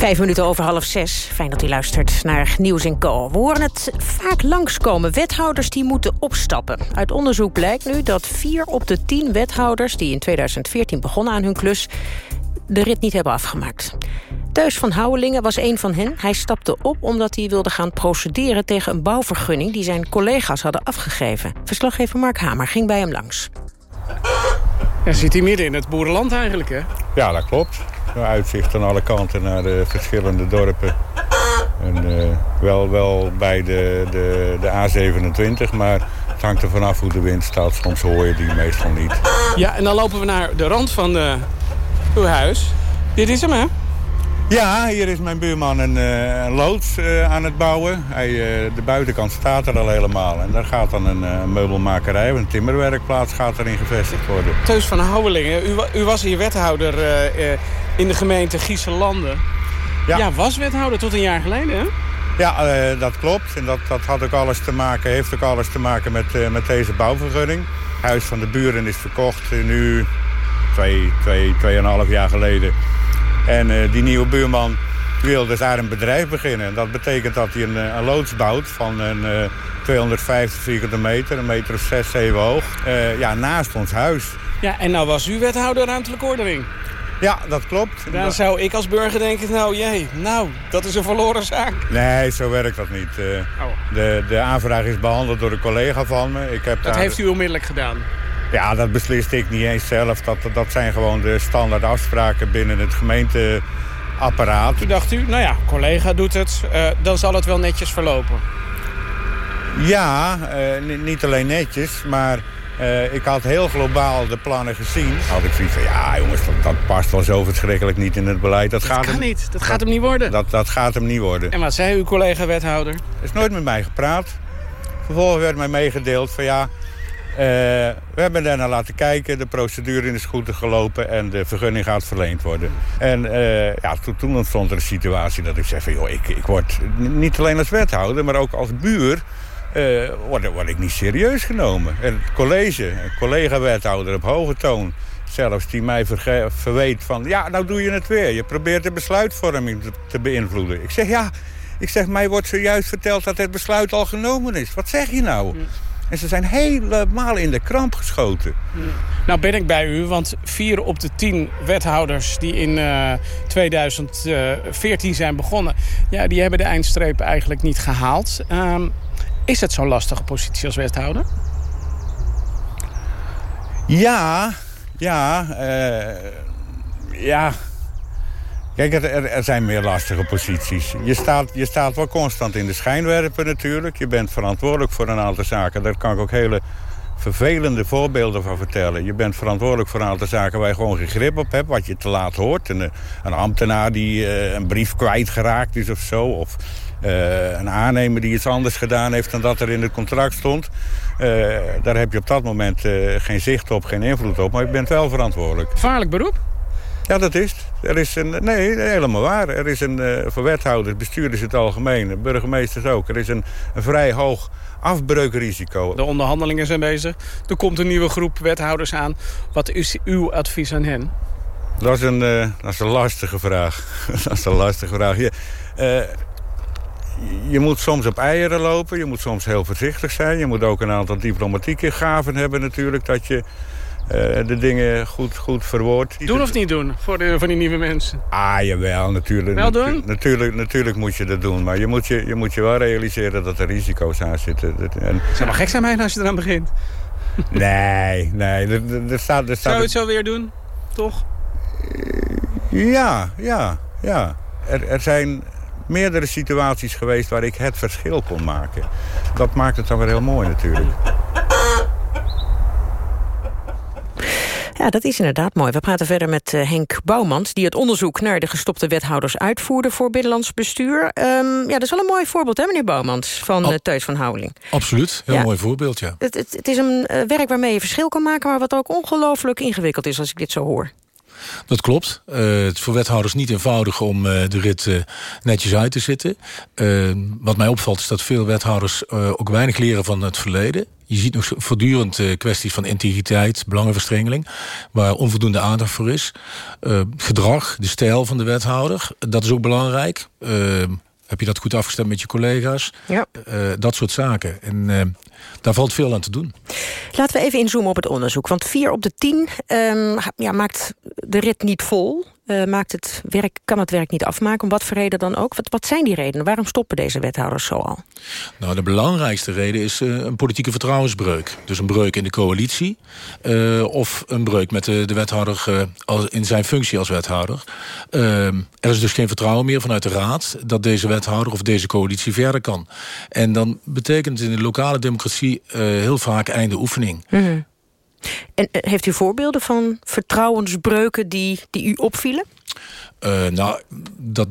Vijf minuten over half zes. Fijn dat u luistert naar Nieuws en Co. We horen het vaak langskomen. Wethouders die moeten opstappen. Uit onderzoek blijkt nu dat vier op de tien wethouders... die in 2014 begonnen aan hun klus... de rit niet hebben afgemaakt. Thuis van Houwelingen was een van hen. Hij stapte op omdat hij wilde gaan procederen tegen een bouwvergunning... die zijn collega's hadden afgegeven. Verslaggever Mark Hamer ging bij hem langs. Ja, zit hij midden in het boerenland eigenlijk, hè? Ja, dat klopt. Uitzicht aan alle kanten naar de verschillende dorpen. En, uh, wel, wel bij de, de, de A27, maar het hangt er vanaf hoe de wind staat. Soms hoor je die meestal niet. Ja, en dan lopen we naar de rand van uh, uw huis. Dit is hem, hè? Ja, hier is mijn buurman een, uh, een loods uh, aan het bouwen. Hij, uh, de buitenkant staat er al helemaal. En daar gaat dan een meubelmakerij, een timmerwerkplaats gaat erin gevestigd worden. Teus van Houwelingen, u, u was hier wethouder in de gemeente Gieselanden. Ja. ja, was wethouder tot een jaar geleden, hè? Ja, dat klopt. En dat, dat had ook alles te maken, heeft ook alles te maken met, met deze bouwvergunning. Het huis van de buren is verkocht nu twee, twee, tweeënhalf jaar geleden. En uh, die nieuwe buurman wil dus daar een bedrijf beginnen. Dat betekent dat hij een, een loods bouwt van een uh, 250 vierkante meter, een meter of 6, 7 hoog, ja, naast ons huis. Ja, en nou was u wethouder ruimtelijke ordening. Ja, dat klopt. Dan zou ik als burger denken, nou jee, nou, dat is een verloren zaak. Nee, zo werkt dat niet. Uh, oh. de, de aanvraag is behandeld door een collega van me. Ik heb dat daar... heeft u onmiddellijk gedaan? Ja, dat beslist ik niet eens zelf. Dat, dat zijn gewoon de standaard afspraken binnen het gemeenteapparaat. Toen dacht u, nou ja, collega doet het, uh, dan zal het wel netjes verlopen. Ja, uh, niet alleen netjes, maar uh, ik had heel globaal de plannen gezien. Had ik zoiets van, ja jongens, dat, dat past wel zo verschrikkelijk niet in het beleid. Dat, dat gaat kan hem, niet, dat gaat hem niet worden. Dat, dat gaat hem niet worden. En wat zei uw collega-wethouder? Er is nooit met mij gepraat. Vervolgens werd mij meegedeeld van ja, uh, we hebben daarna laten kijken, de procedure is goed gelopen en de vergunning gaat verleend worden. En uh, ja, toen, toen, ontstond er een situatie dat ik zei van joh, ik, ik word niet alleen als wethouder, maar ook als buur uh, word, word, ik niet serieus genomen. En het college, een collega-wethouder op hoge toon zelfs, die mij verweet van ja, nou doe je het weer. Je probeert de besluitvorming te, te beïnvloeden. Ik zeg ja, ik zeg mij wordt zojuist verteld dat het besluit al genomen is. Wat zeg je nou? Ja. En ze zijn helemaal in de kramp geschoten. Nou ben ik bij u, want vier op de tien wethouders die in uh, 2014 zijn begonnen... Ja, die hebben de eindstreep eigenlijk niet gehaald. Um, is het zo'n lastige positie als wethouder? Ja, ja, uh, ja... Kijk, er, er, zijn meer lastige posities. Je staat, je staat wel constant in de schijnwerpen natuurlijk. Je bent verantwoordelijk voor een aantal zaken. Daar kan ik ook hele vervelende voorbeelden van vertellen. Je bent verantwoordelijk voor een aantal zaken waar je gewoon geen grip op hebt. Wat je te laat hoort. Een, een ambtenaar die uh, een brief kwijtgeraakt is of zo. Of uh, een aannemer die iets anders gedaan heeft dan dat er in het contract stond. Uh, daar heb je op dat moment geen zicht op, geen invloed op. Maar je bent wel verantwoordelijk. Gevaarlijk beroep? Ja, dat is het. Er is een, nee, helemaal waar. Er is een, voor wethouders, bestuurders in het algemeen, burgemeesters ook. Er is een, een vrij hoog afbreukrisico. De onderhandelingen zijn bezig. Er komt een nieuwe groep wethouders aan. Wat is uw advies aan hen? Dat is een, dat is een lastige vraag. [LAUGHS] dat is een lastige vraag. Uh, je moet soms op eieren lopen, je moet soms heel voorzichtig zijn. Je moet ook een aantal diplomatieke gaven hebben natuurlijk... dat je uh, de dingen goed, goed verwoordt. Doen of niet doen voor, de, voor die nieuwe mensen? Ah, jawel, natuurlijk. Wel doen? Natu natuurlijk, natuurlijk moet je dat doen. Maar je moet je, je moet je wel realiseren dat er risico's aan zitten. En... Het zou wel gek zijn als je eraan begint. Nee, nee. Er, er staat, er staat Zou je het zo weer doen? Toch? Ja, ja, ja. Er, er zijn meerdere situaties geweest waar ik het verschil kon maken. Dat maakt het dan weer heel mooi natuurlijk. Ja, dat is inderdaad mooi. We praten verder met uh, Henk Bouwmans... die het onderzoek naar de gestopte wethouders uitvoerde... voor Binnenlands Bestuur. Um, ja, dat is wel een mooi voorbeeld, hè, meneer Bouwmans... van uh, Teus van Houweling. Absoluut, heel ja. mooi voorbeeld, ja. Het, het, het is een uh, werk waarmee je verschil kan maken... maar wat ook ongelooflijk ingewikkeld is, als ik dit zo hoor. Dat klopt. Uh, het is voor wethouders niet eenvoudig om uh, de rit uh, netjes uit te zitten. wat mij opvalt is dat veel wethouders ook weinig leren van het verleden. Je ziet nog voortdurend kwesties van integriteit, belangenverstrengeling... waar onvoldoende aandacht voor is. gedrag, de stijl van de wethouder, dat is ook belangrijk. heb je dat goed afgestemd met je collega's? Ja. dat soort zaken. En daar valt veel aan te doen. Laten we even inzoomen op het onderzoek. Want vier op de tien um, ja, maakt de rit niet vol. Uh, maakt het werk, kan het werk niet afmaken, om wat voor reden dan ook? Wat, wat zijn die redenen? Waarom stoppen deze wethouders zo al? Nou, de belangrijkste reden is uh, een politieke vertrouwensbreuk. Dus een breuk in de coalitie uh, of een breuk met de, de wethouder als, in zijn functie als wethouder. er is dus geen vertrouwen meer vanuit de raad dat deze wethouder of deze coalitie verder kan. En dan betekent het in de lokale democratie heel vaak einde oefening. Mm -hmm. En heeft u voorbeelden van vertrouwensbreuken die, die u opvielen? Uh, nou, dat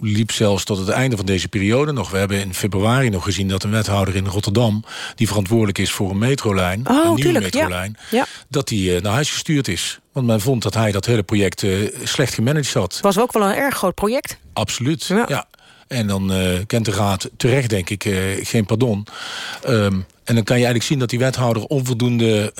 liep zelfs tot het einde van deze periode nog. We hebben in februari nog gezien dat een wethouder in Rotterdam... die verantwoordelijk is voor een metrolijn, oh, een nieuwe tuurlijk, metrolijn... Ja. dat hij uh, naar huis gestuurd is. Want men vond dat hij dat hele project uh, slecht gemanaged had. Het was ook wel een erg groot project. Absoluut, ja. ja. En dan uh, kent de raad terecht, denk ik, geen pardon. Um, en dan kan je eigenlijk zien dat die wethouder onvoldoende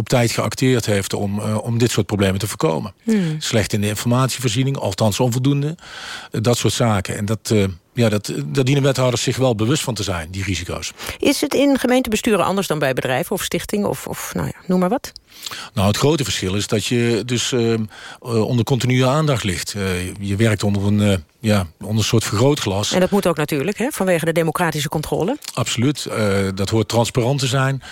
op tijd geacteerd heeft om, uh, om dit soort problemen te voorkomen. Hmm. Slecht in de informatievoorziening, althans onvoldoende. Uh, dat soort zaken. En dat, uh, ja, dat, dat dienen wethouders zich wel bewust van te zijn, die risico's. Is het in gemeentebesturen anders dan bij bedrijven of stichtingen? Of, of nou ja, noem maar wat. Nou, het grote verschil is dat je dus uh, onder continue aandacht ligt. Uh, je werkt onder een, uh, ja, onder een soort vergrootglas. En dat moet ook natuurlijk, hè, vanwege de democratische controle. Absoluut. dat hoort transparant te zijn.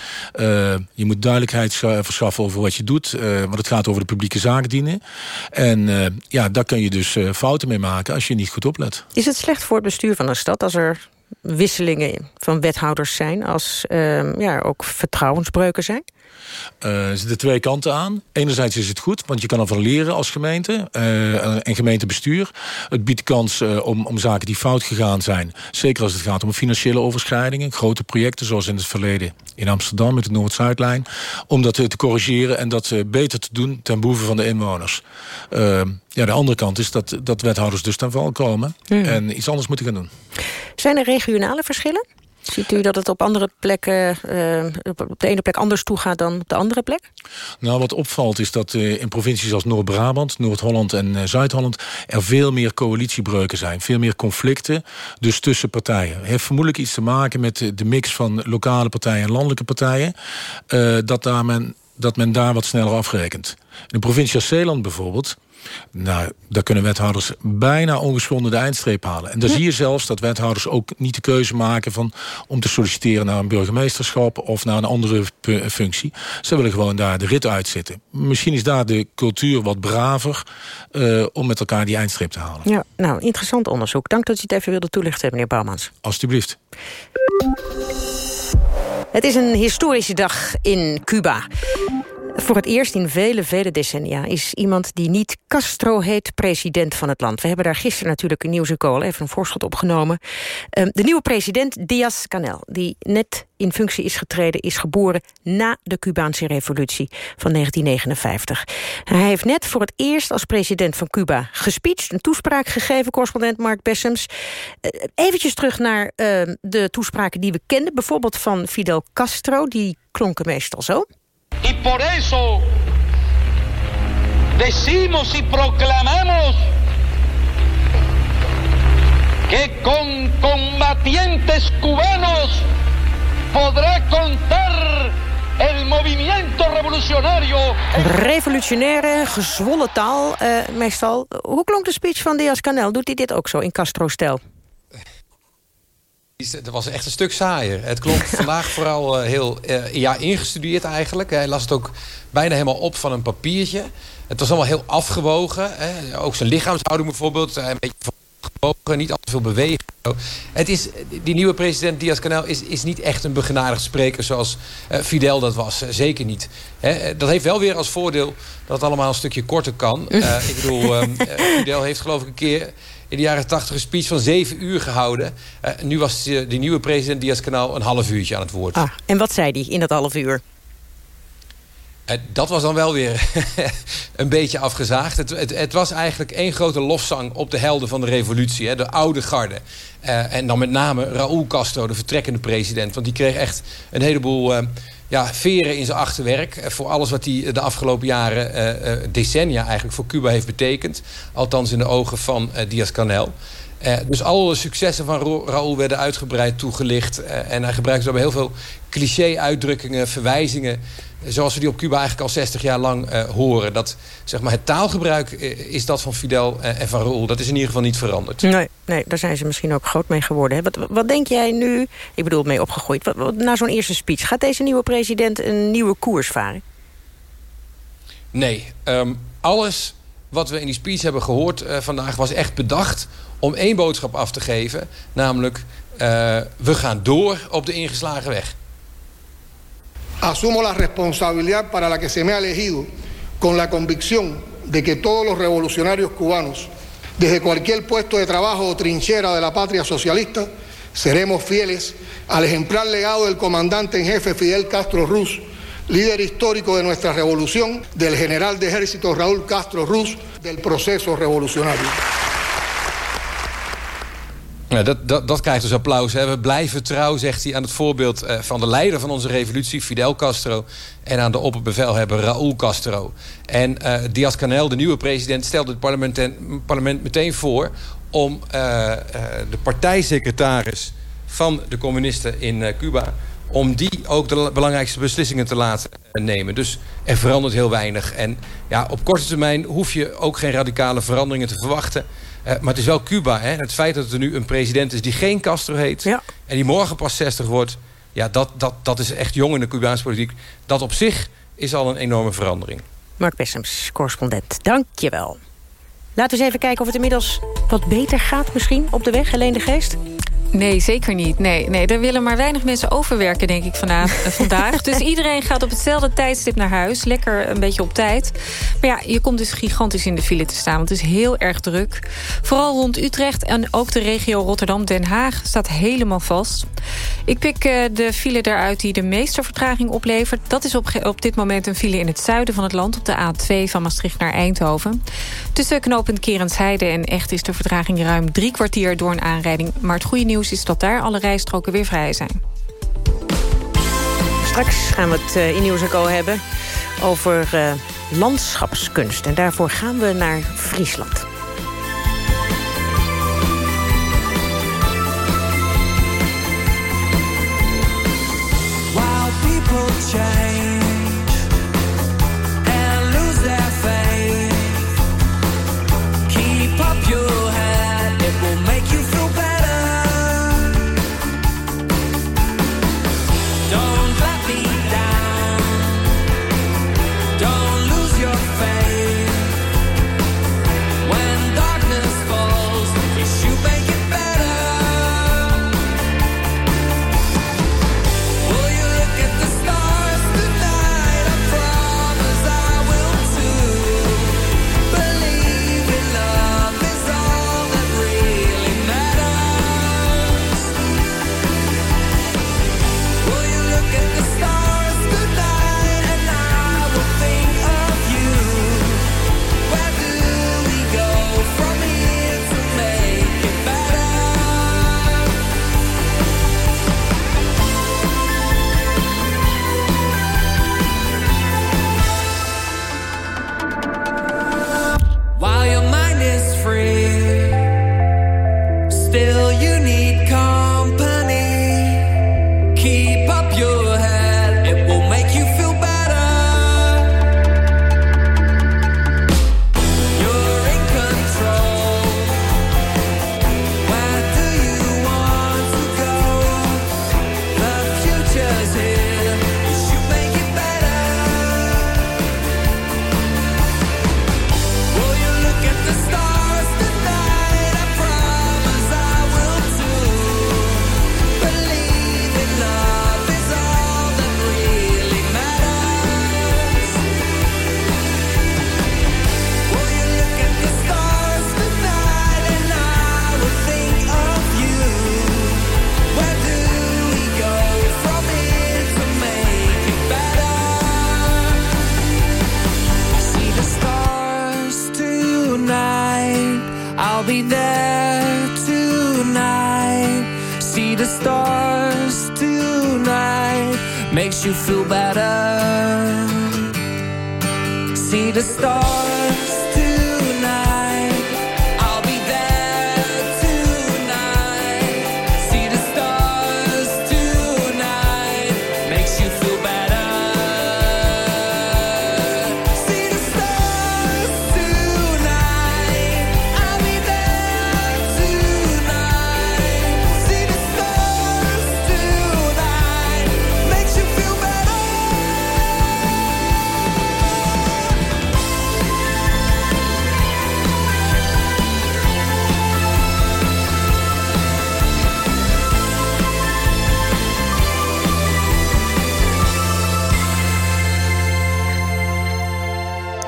je moet duidelijkheid verschaffen over wat je doet. want het gaat over de publieke zaak dienen. En ja, daar kun je dus fouten mee maken als je niet goed oplet. Is het slecht voor het bestuur van een stad als er wisselingen van wethouders zijn... als ehm, ja, ook vertrouwensbreuken zijn? Uh, er zitten twee kanten aan. Enerzijds is het goed, want je kan ervan leren als gemeente uh, en gemeentebestuur. Het biedt kans uh, om, om zaken die fout gegaan zijn. Zeker als het gaat om financiële overschrijdingen. Grote projecten zoals in het verleden in Amsterdam met de Noord-Zuidlijn. Om dat te corrigeren en dat beter te doen ten behoeve van de inwoners. ja, de andere kant is dat, dat wethouders dus ten val komen. Hmm. En iets anders moeten gaan doen. Zijn er regionale verschillen? Ziet u dat het op andere plekken, uh, op de ene plek anders toegaat dan op de andere plek? Nou, wat opvalt is dat uh, in provincies als Noord-Brabant, Noord-Holland en uh, Zuid-Holland er veel meer coalitiebreuken zijn. Veel meer conflicten, dus tussen partijen. Heeft vermoedelijk iets te maken met de mix van lokale partijen en landelijke partijen. dat, daar men, dat men daar wat sneller afrekent. In de provincie als Zeeland bijvoorbeeld nou, daar kunnen wethouders bijna ongeschonden de eindstreep halen. En dan zie je zelfs dat wethouders ook niet de keuze maken... Van, om te solliciteren naar een burgemeesterschap of naar een andere functie. Ze willen gewoon daar de rit uitzitten. Misschien is daar de cultuur wat braver... Uh, om met elkaar die eindstreep te halen. Ja, nou, interessant onderzoek. Dank dat u het even wilde toelichten, meneer Bouwmans. Alsjeblieft. Het is een historische dag in Cuba. Voor het eerst in vele, vele decennia is iemand die niet Castro heet president van het land. We hebben daar gisteren natuurlijk een Nieuws en even een voorschot opgenomen. Um, de nieuwe president Díaz-Canel, die net in functie is getreden... is geboren na de Cubaanse revolutie van 1959. Hij heeft net voor het eerst als president van Cuba gespeecht... een toespraak gegeven, correspondent Mark Bessems. Uh, eventjes terug naar uh, de toespraken die we kenden. Bijvoorbeeld van Fidel Castro, die klonken meestal zo. Y por eso decimos y proclamamos que con combatientes cubanos podrá contar el movimiento revolucionario. Revolutionaire, gezwollen taal, uh, meestal. Hoe klonk de speech van Diaz-Canel? Doet hij dit ook zo in Castro-stijl? Dat was echt een stuk saaier. Het klonk [LAUGHS] vandaag vooral uh, heel uh, ja, ingestudeerd eigenlijk. Hij las het ook bijna helemaal op van een papiertje. Het was allemaal heel afgewogen. Hè. Ook zijn lichaamshouding bijvoorbeeld. Een beetje gebogen, niet al te veel bewegen. Het is, die nieuwe president Diaz-Canel is, is niet echt een begenadigd spreker zoals Fidel dat was. Zeker niet. He, dat heeft wel weer als voordeel dat het allemaal een stukje korter kan. Uh, [LAUGHS] ik bedoel, um, Fidel heeft geloof ik een keer in de jaren tachtig een speech van zeven uur gehouden. nu was die, die nieuwe president Diaz-Canel een half uurtje aan het woord. Ah, en wat zei hij in dat half uur? Dat was dan wel weer [LAUGHS] een beetje afgezaagd. Het, het, was eigenlijk één grote lofzang op de helden van de revolutie. Hè, de oude garde. Uh, en dan met name Raúl Castro, de vertrekkende president. Want die kreeg echt een heleboel uh, ja, veren in zijn achterwerk. Uh, voor alles wat hij de afgelopen jaren, decennia eigenlijk, voor Cuba heeft betekend. Althans in de ogen van Diaz-Canel. Dus alle successen van Raúl werden uitgebreid toegelicht. en hij gebruikte daarbij heel veel cliché-uitdrukkingen, verwijzingen zoals we die op Cuba eigenlijk al 60 jaar lang uh, horen. Dat, zeg maar, het taalgebruik is dat van Fidel en van Raúl. Dat is in ieder geval niet veranderd. Nee, nee daar zijn ze misschien ook groot mee geworden. Hè? Wat, wat denk jij nu, ik bedoel mee opgegroeid... Wat, wat, na zo'n eerste speech, gaat deze nieuwe president een nieuwe koers varen? Nee, um, alles wat we in die speech hebben gehoord uh, vandaag... was echt bedacht om één boodschap af te geven. Namelijk, uh, we gaan door op de ingeslagen weg. asumo la responsabilidad para la que se me ha elegido con la convicción de que todos los revolucionarios cubanos, desde cualquier puesto de trabajo o trinchera de la patria socialista, seremos fieles al ejemplar legado del comandante en jefe Fidel Castro Ruz, líder histórico de nuestra revolución, del general de ejército Raúl Castro Ruz, del proceso revolucionario. Ja, dat, dat, krijgt dus applaus. Hè. We blijven trouw, zegt hij, aan het voorbeeld uh, van de leider van onze revolutie, Fidel Castro. En aan de opperbevelhebber Raúl Castro. En uh, Diaz-Canel, de nieuwe president, stelde het parlement, en, parlement meteen voor om uh, de partijsecretaris van de communisten in Cuba om die ook de belangrijkste beslissingen te laten nemen. Dus er verandert heel weinig. En ja, op korte termijn hoef je ook geen radicale veranderingen te verwachten. Uh, maar het is wel Cuba. Hè? Het feit dat er nu een president is die geen Castro heet... Ja. en die morgen pas 60 wordt... ja, dat, dat, dat is echt jong in de Cubaanse politiek. Dat op zich is al een enorme verandering. Mark Bessems, correspondent. Dank je wel. Laten we eens even kijken of het inmiddels wat beter gaat misschien op de weg, Helene de Geest. Nee, zeker niet. Nee, nee, er willen maar weinig mensen overwerken, denk ik, vandaag. Eh, vandaag. [LAUGHS] Dus iedereen gaat op hetzelfde tijdstip naar huis. Lekker een beetje op tijd. Maar ja, je komt dus gigantisch in de file te staan. Want het is heel erg druk. Vooral rond Utrecht en ook de regio Rotterdam-Den Haag staat helemaal vast. Ik pik uh, de file daaruit die de meeste vertraging oplevert. Dat is op, op dit moment een file in het zuiden van het land... op de A2 van Maastricht naar Eindhoven. Tussen knooppunt Kerensheide en Echt is de vertraging ruim drie kwartier door een aanrijding. Maar het goede nieuws is dat daar alle rijstroken weer vrij zijn. Straks gaan we het uh, in Nieuws hebben over uh, landschapskunst. En daarvoor gaan we naar Friesland.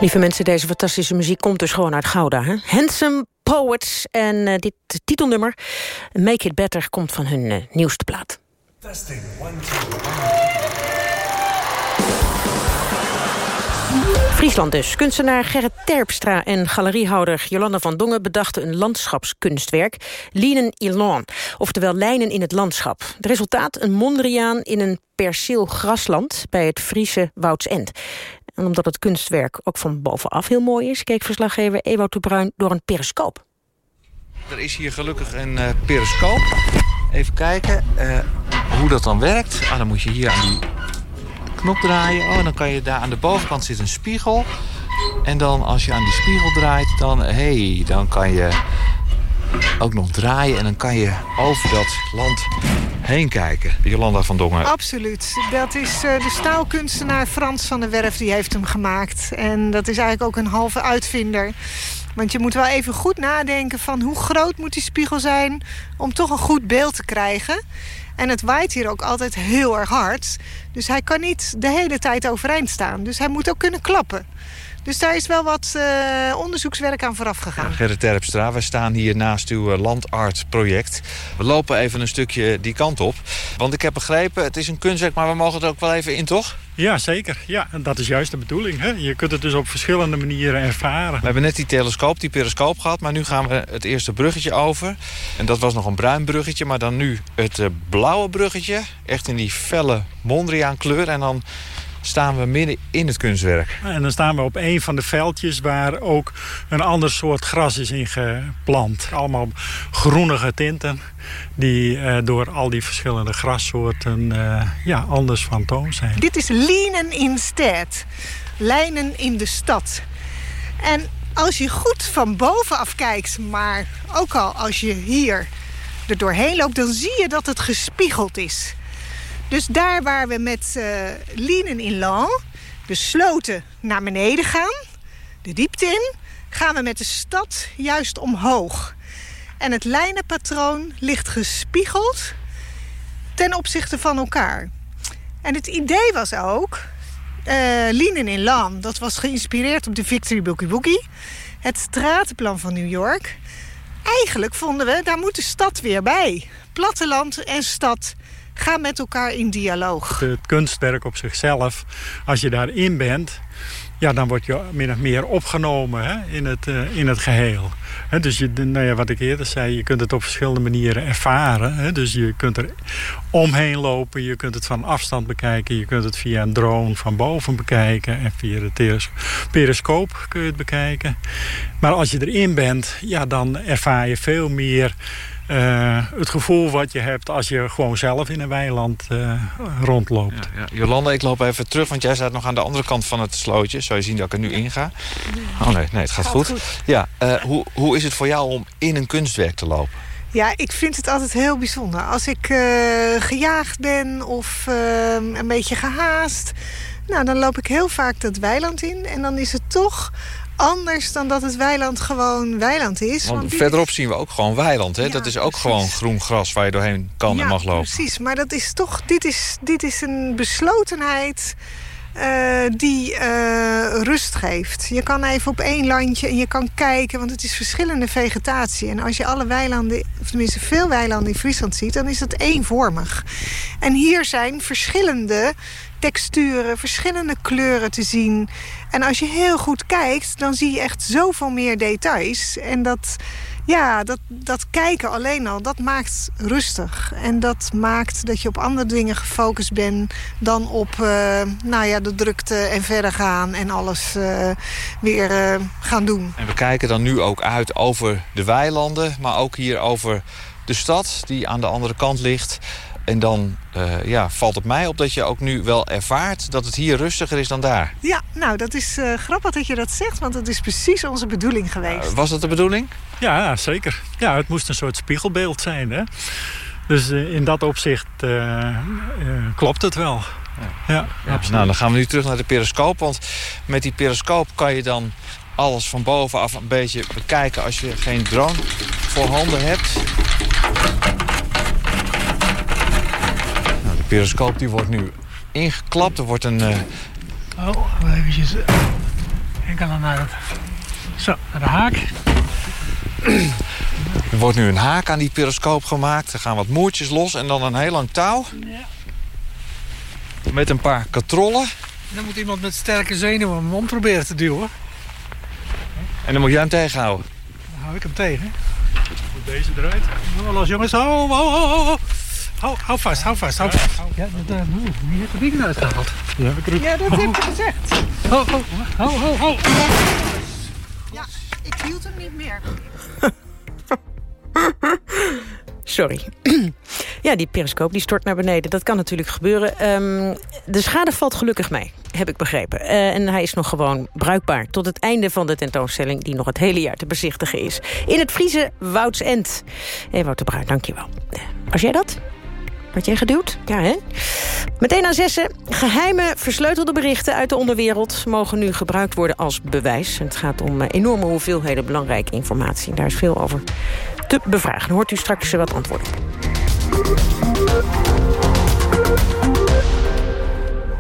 Lieve mensen, deze fantastische muziek komt dus gewoon uit Gouda. Hè? Handsome Poets en eh, dit titelnummer, Make It Better, komt van hun eh, nieuwste plaat. Testing, Friesland dus. Kunstenaar Gerrit Terpstra en galeriehouder Jolanda van Dongen... bedachten een landschapskunstwerk, Linen Ilan. Oftewel lijnen in het landschap. Het resultaat een Mondriaan in een perceel grasland... bij het Friese Woudsend. En omdat het kunstwerk ook van bovenaf heel mooi is... keek verslaggever Ewout de Bruin door een periscoop. Er is hier gelukkig een uh, periscoop. Even kijken uh, hoe dat dan werkt. Ah, dan moet je hier aan die knop draaien. Oh, dan kan je daar aan de bovenkant zit een spiegel. En dan als je aan die spiegel draait, dan, hey, dan kan je ook nog draaien. En dan kan je over dat land heen kijken. Jolanda van Dongen. Absoluut. Dat is uh, de staalkunstenaar Frans van der Werf die heeft hem gemaakt. En dat is eigenlijk ook een halve uitvinder. Want je moet wel even goed nadenken van hoe groot moet die spiegel zijn... om toch een goed beeld te krijgen. En het waait hier ook altijd heel erg hard. Dus hij kan niet de hele tijd overeind staan. Dus hij moet ook kunnen klappen. Dus daar is wel wat uh, onderzoekswerk aan vooraf gegaan. Ja, Gerrit Terpstra, we staan hier naast uw landartproject. We lopen even een stukje die kant op. Want ik heb begrepen, het is een kunstwerk, maar we mogen het ook wel even in, toch? Ja, zeker. Ja, en dat is juist de bedoeling. Hè? Je kunt het dus op verschillende manieren ervaren. We hebben net die telescoop, die periscoop gehad... maar nu gaan we het eerste bruggetje over. En dat was nog een bruin bruggetje, maar dan nu het uh, blauwe bruggetje. Echt in die felle Mondriaan kleur. En dan staan we midden in het kunstwerk. En dan staan we op een van de veldjes waar ook een ander soort gras is ingeplant. Allemaal groenige tinten die uh, door al die verschillende grassoorten uh, ja, anders van toon zijn. Dit is Lijnen in Stad. Lijnen in de stad. En als je goed van bovenaf kijkt, maar ook al als je hier er doorheen loopt... dan zie je dat het gespiegeld is. Dus daar waar we met uh, Linen in Lan, de sloten, naar beneden gaan, de diepte in, gaan we met de stad juist omhoog. En het lijnenpatroon ligt gespiegeld ten opzichte van elkaar. En het idee was ook, uh, Linen in Lan, dat was geïnspireerd op de Victory Boogie Woogie, het stratenplan van New York. Eigenlijk vonden we, daar moet de stad weer bij. Platteland en stad gaan met elkaar in dialoog. Het kunstwerk op zichzelf, als je daarin bent... Ja, dan word je min of meer opgenomen hè, in, het, uh, in het geheel. He, dus je, nou ja, wat ik eerder zei, je kunt het op verschillende manieren ervaren. Dus je kunt er omheen lopen, je kunt het van afstand bekijken... je kunt het via een drone van boven bekijken... en via de periscoop kun je het bekijken. Maar als je erin bent, ja, dan ervaar je veel meer... eh, het gevoel wat je hebt als je gewoon zelf in een weiland eh, rondloopt. Ja, Jolanda, ik loop even terug, want jij staat nog aan de andere kant van het slootje. Zou je zien dat ik er nu in ga? Oh nee, nee het gaat, goed. goed. Ja, eh, hoe, hoe is het voor jou om in een kunstwerk te lopen? Ja, ik vind het altijd heel bijzonder. Als ik eh, gejaagd ben of een beetje gehaast... Nou, dan loop ik heel vaak dat weiland in. En dan is het toch anders dan dat het weiland gewoon weiland is. Want verderop zien we ook gewoon weiland. Hè? dat is ook gewoon groen gras waar je doorheen kan en mag lopen. precies. Maar dat is toch, dit is, dit is een beslotenheid eh, die eh, rust geeft. Je kan even op één landje en je kan kijken, want het is verschillende vegetatie. En als je alle weilanden, of tenminste veel weilanden in Friesland ziet, dan is dat eenvormig. En hier zijn verschillende texturen, verschillende kleuren te zien. En als je heel goed kijkt, dan zie je echt zoveel meer details. En dat, ja, dat, dat kijken alleen al, dat maakt rustig. En dat maakt dat je op andere dingen gefocust bent... dan op eh, nou ja, de drukte en verder gaan en alles eh, weer eh, gaan doen. En we kijken dan nu ook uit over de weilanden, maar ook hier over de stad die aan de andere kant ligt. En dan eh, ja, valt het mij op dat je ook nu wel ervaart dat het hier rustiger is dan daar. Ja, nou, dat is eh, grappig dat je dat zegt... want dat is precies onze bedoeling geweest. Eh, was dat de bedoeling? Ja, zeker. Ja, het moest een soort spiegelbeeld zijn. Hè? Dus in dat opzicht eh, eh, klopt het wel. Ja, Ja, nou, dan gaan we nu terug naar de periscoop. Want met die periscoop kan je dan alles van bovenaf een beetje bekijken... als je geen drone voorhanden hebt. Nou, de periscoop die wordt nu ingeklapt. Er wordt een... eh, Oh, eventjes. Ik kan dan naar het... Zo, naar de haak. Er wordt nu een haak aan die periscoop gemaakt. Er gaan wat moertjes los en dan een heel lang touw. Met een paar katrollen. Dan moet iemand met sterke zenuwen hem om proberen te duwen. En dan moet jij hem tegenhouden. Dan hou ik hem tegen. Goed deze eruit. Oh, los jongens. Hou, hou, hou, hou. Hou, hou vast, hou vast, hou vast. Ja, dat, uh, die heeft de uitgehaald. Ja. Ja, dat heb je gezegd. Ho, ho, ho, ho, ho. Ja, ik hield hem niet meer. [LAUGHS] Sorry. [CLEARS THROAT] ja, die periscoop die stort naar beneden. Dat kan natuurlijk gebeuren. Ehm, de schade valt gelukkig mee, heb ik begrepen. Eh, en hij is nog gewoon bruikbaar tot het einde van de tentoonstelling... die nog het hele jaar te bezichtigen is. In het Friese Woudsend. Hé, Wouter Bruin, dankjewel. Was jij dat? Had jij geduwd? Ja, hè? Meteen aan zessen. Geheime, versleutelde berichten uit de onderwereld... mogen nu gebruikt worden als bewijs. Het gaat om eh, enorme hoeveelheden belangrijke informatie. Daar is veel over te bevragen. Hoort u straks eh, wat antwoorden.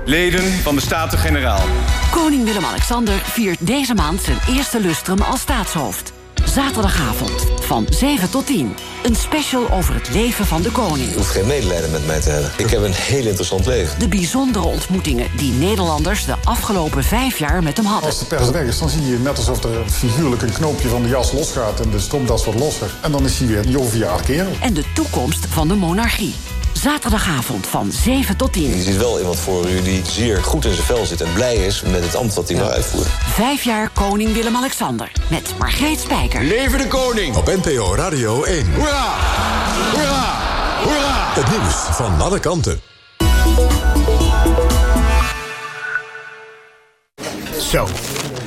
Leden van de Staten-Generaal. Koning Willem-Alexander viert deze maand zijn eerste lustrum als staatshoofd. Zaterdagavond van 7 tot 10. Een special over het leven van de koning. Je hoeft geen medelijden met mij te hebben. Ik heb een heel interessant leven. De bijzondere ontmoetingen die Nederlanders de afgelopen vijf jaar met hem hadden. Als de pers weg is, dan zie je net alsof er figuurlijk een knoopje van de jas losgaat en de stropdas wordt losser. En dan is hij weer een joviaal kerel. En de toekomst van de monarchie. Zaterdagavond van 7 tot 10. Je ziet wel iemand voor u die zeer goed in zijn vel zit en blij is met het ambt wat hij nou uitvoert. Vijf jaar koning Willem-Alexander. Met Margreet Spijker. Leven de koning! Op NPO Radio 1. Hoera! Hoera! Hoera! Het nieuws van alle kanten. Zo.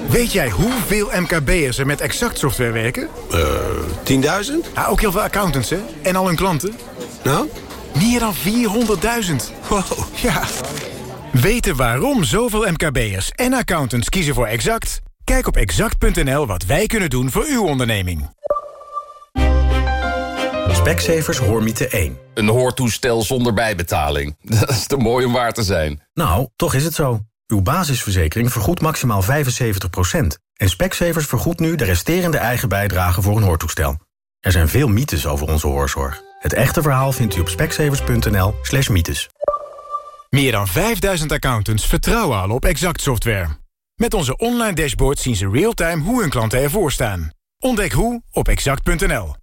Weet jij hoeveel MKB'ers er met Exact software werken? Eh, 10.000? Ja, ook heel veel accountants, hè? En al hun klanten. Nou? Meer dan 400.000. Wow. Ja. Weten waarom zoveel MKB'ers en accountants kiezen voor Exact? Kijk op exact.nl wat wij kunnen doen voor uw onderneming. Specsavers Hoormiete 1. Een hoortoestel zonder bijbetaling. [LAUGHS] Dat is te mooi om waar te zijn. Nou, toch is het zo. Uw basisverzekering vergoedt maximaal 75%. En Specsavers vergoedt nu de resterende eigen bijdrage voor een hoortoestel. Er zijn veel mythes over onze hoorzorg. Het echte verhaal vindt u op specsavers.nl slash mythes. Meer dan 5000 accountants vertrouwen al op Exact software. Met onze online dashboard zien ze real-time hoe hun klanten ervoor staan. Ontdek hoe op exact.nl.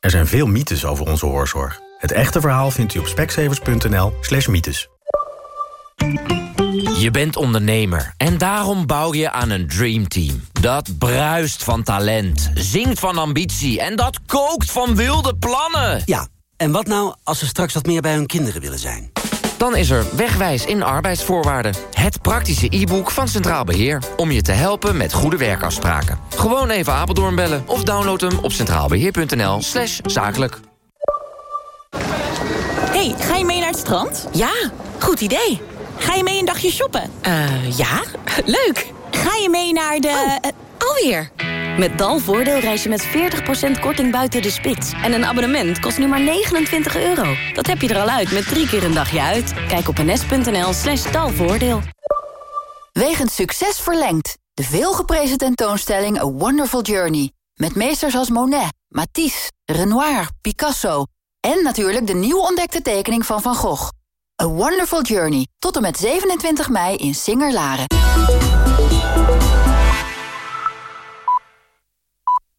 Er zijn veel mythes over onze hoorzorg. Het echte verhaal vindt u op specsavers.nl slash mythes. Je bent ondernemer en daarom bouw je aan een dreamteam. Dat bruist van talent, zingt van ambitie en dat kookt van wilde plannen. Ja, en wat nou als ze straks wat meer bij hun kinderen willen zijn? Dan is er Wegwijs in arbeidsvoorwaarden. Het praktische e-book van Centraal Beheer. Om je te helpen met goede werkafspraken. Gewoon even Apeldoorn bellen of download hem op centraalbeheer.nl slash zakelijk. hey, ga je mee naar het strand? Ja, goed idee. Ga je mee een dagje shoppen? Eh, ja, [LAUGHS] leuk. Ga je mee naar de... Oh, alweer. Met Dalvoordeel reis je met 40% korting buiten de spits. En een abonnement kost nu maar 29 euro. Dat heb je er al uit met drie keer een dagje uit. Kijk op ns.nl slash dalvoordeel. Wegens succes verlengd. De veelgeprezen tentoonstelling A Wonderful Journey. Met meesters als Monet, Matisse, Renoir, Picasso... en natuurlijk de nieuw ontdekte tekening van Van Gogh. A Wonderful Journey. Tot en met 27 mei in Singer-Laren.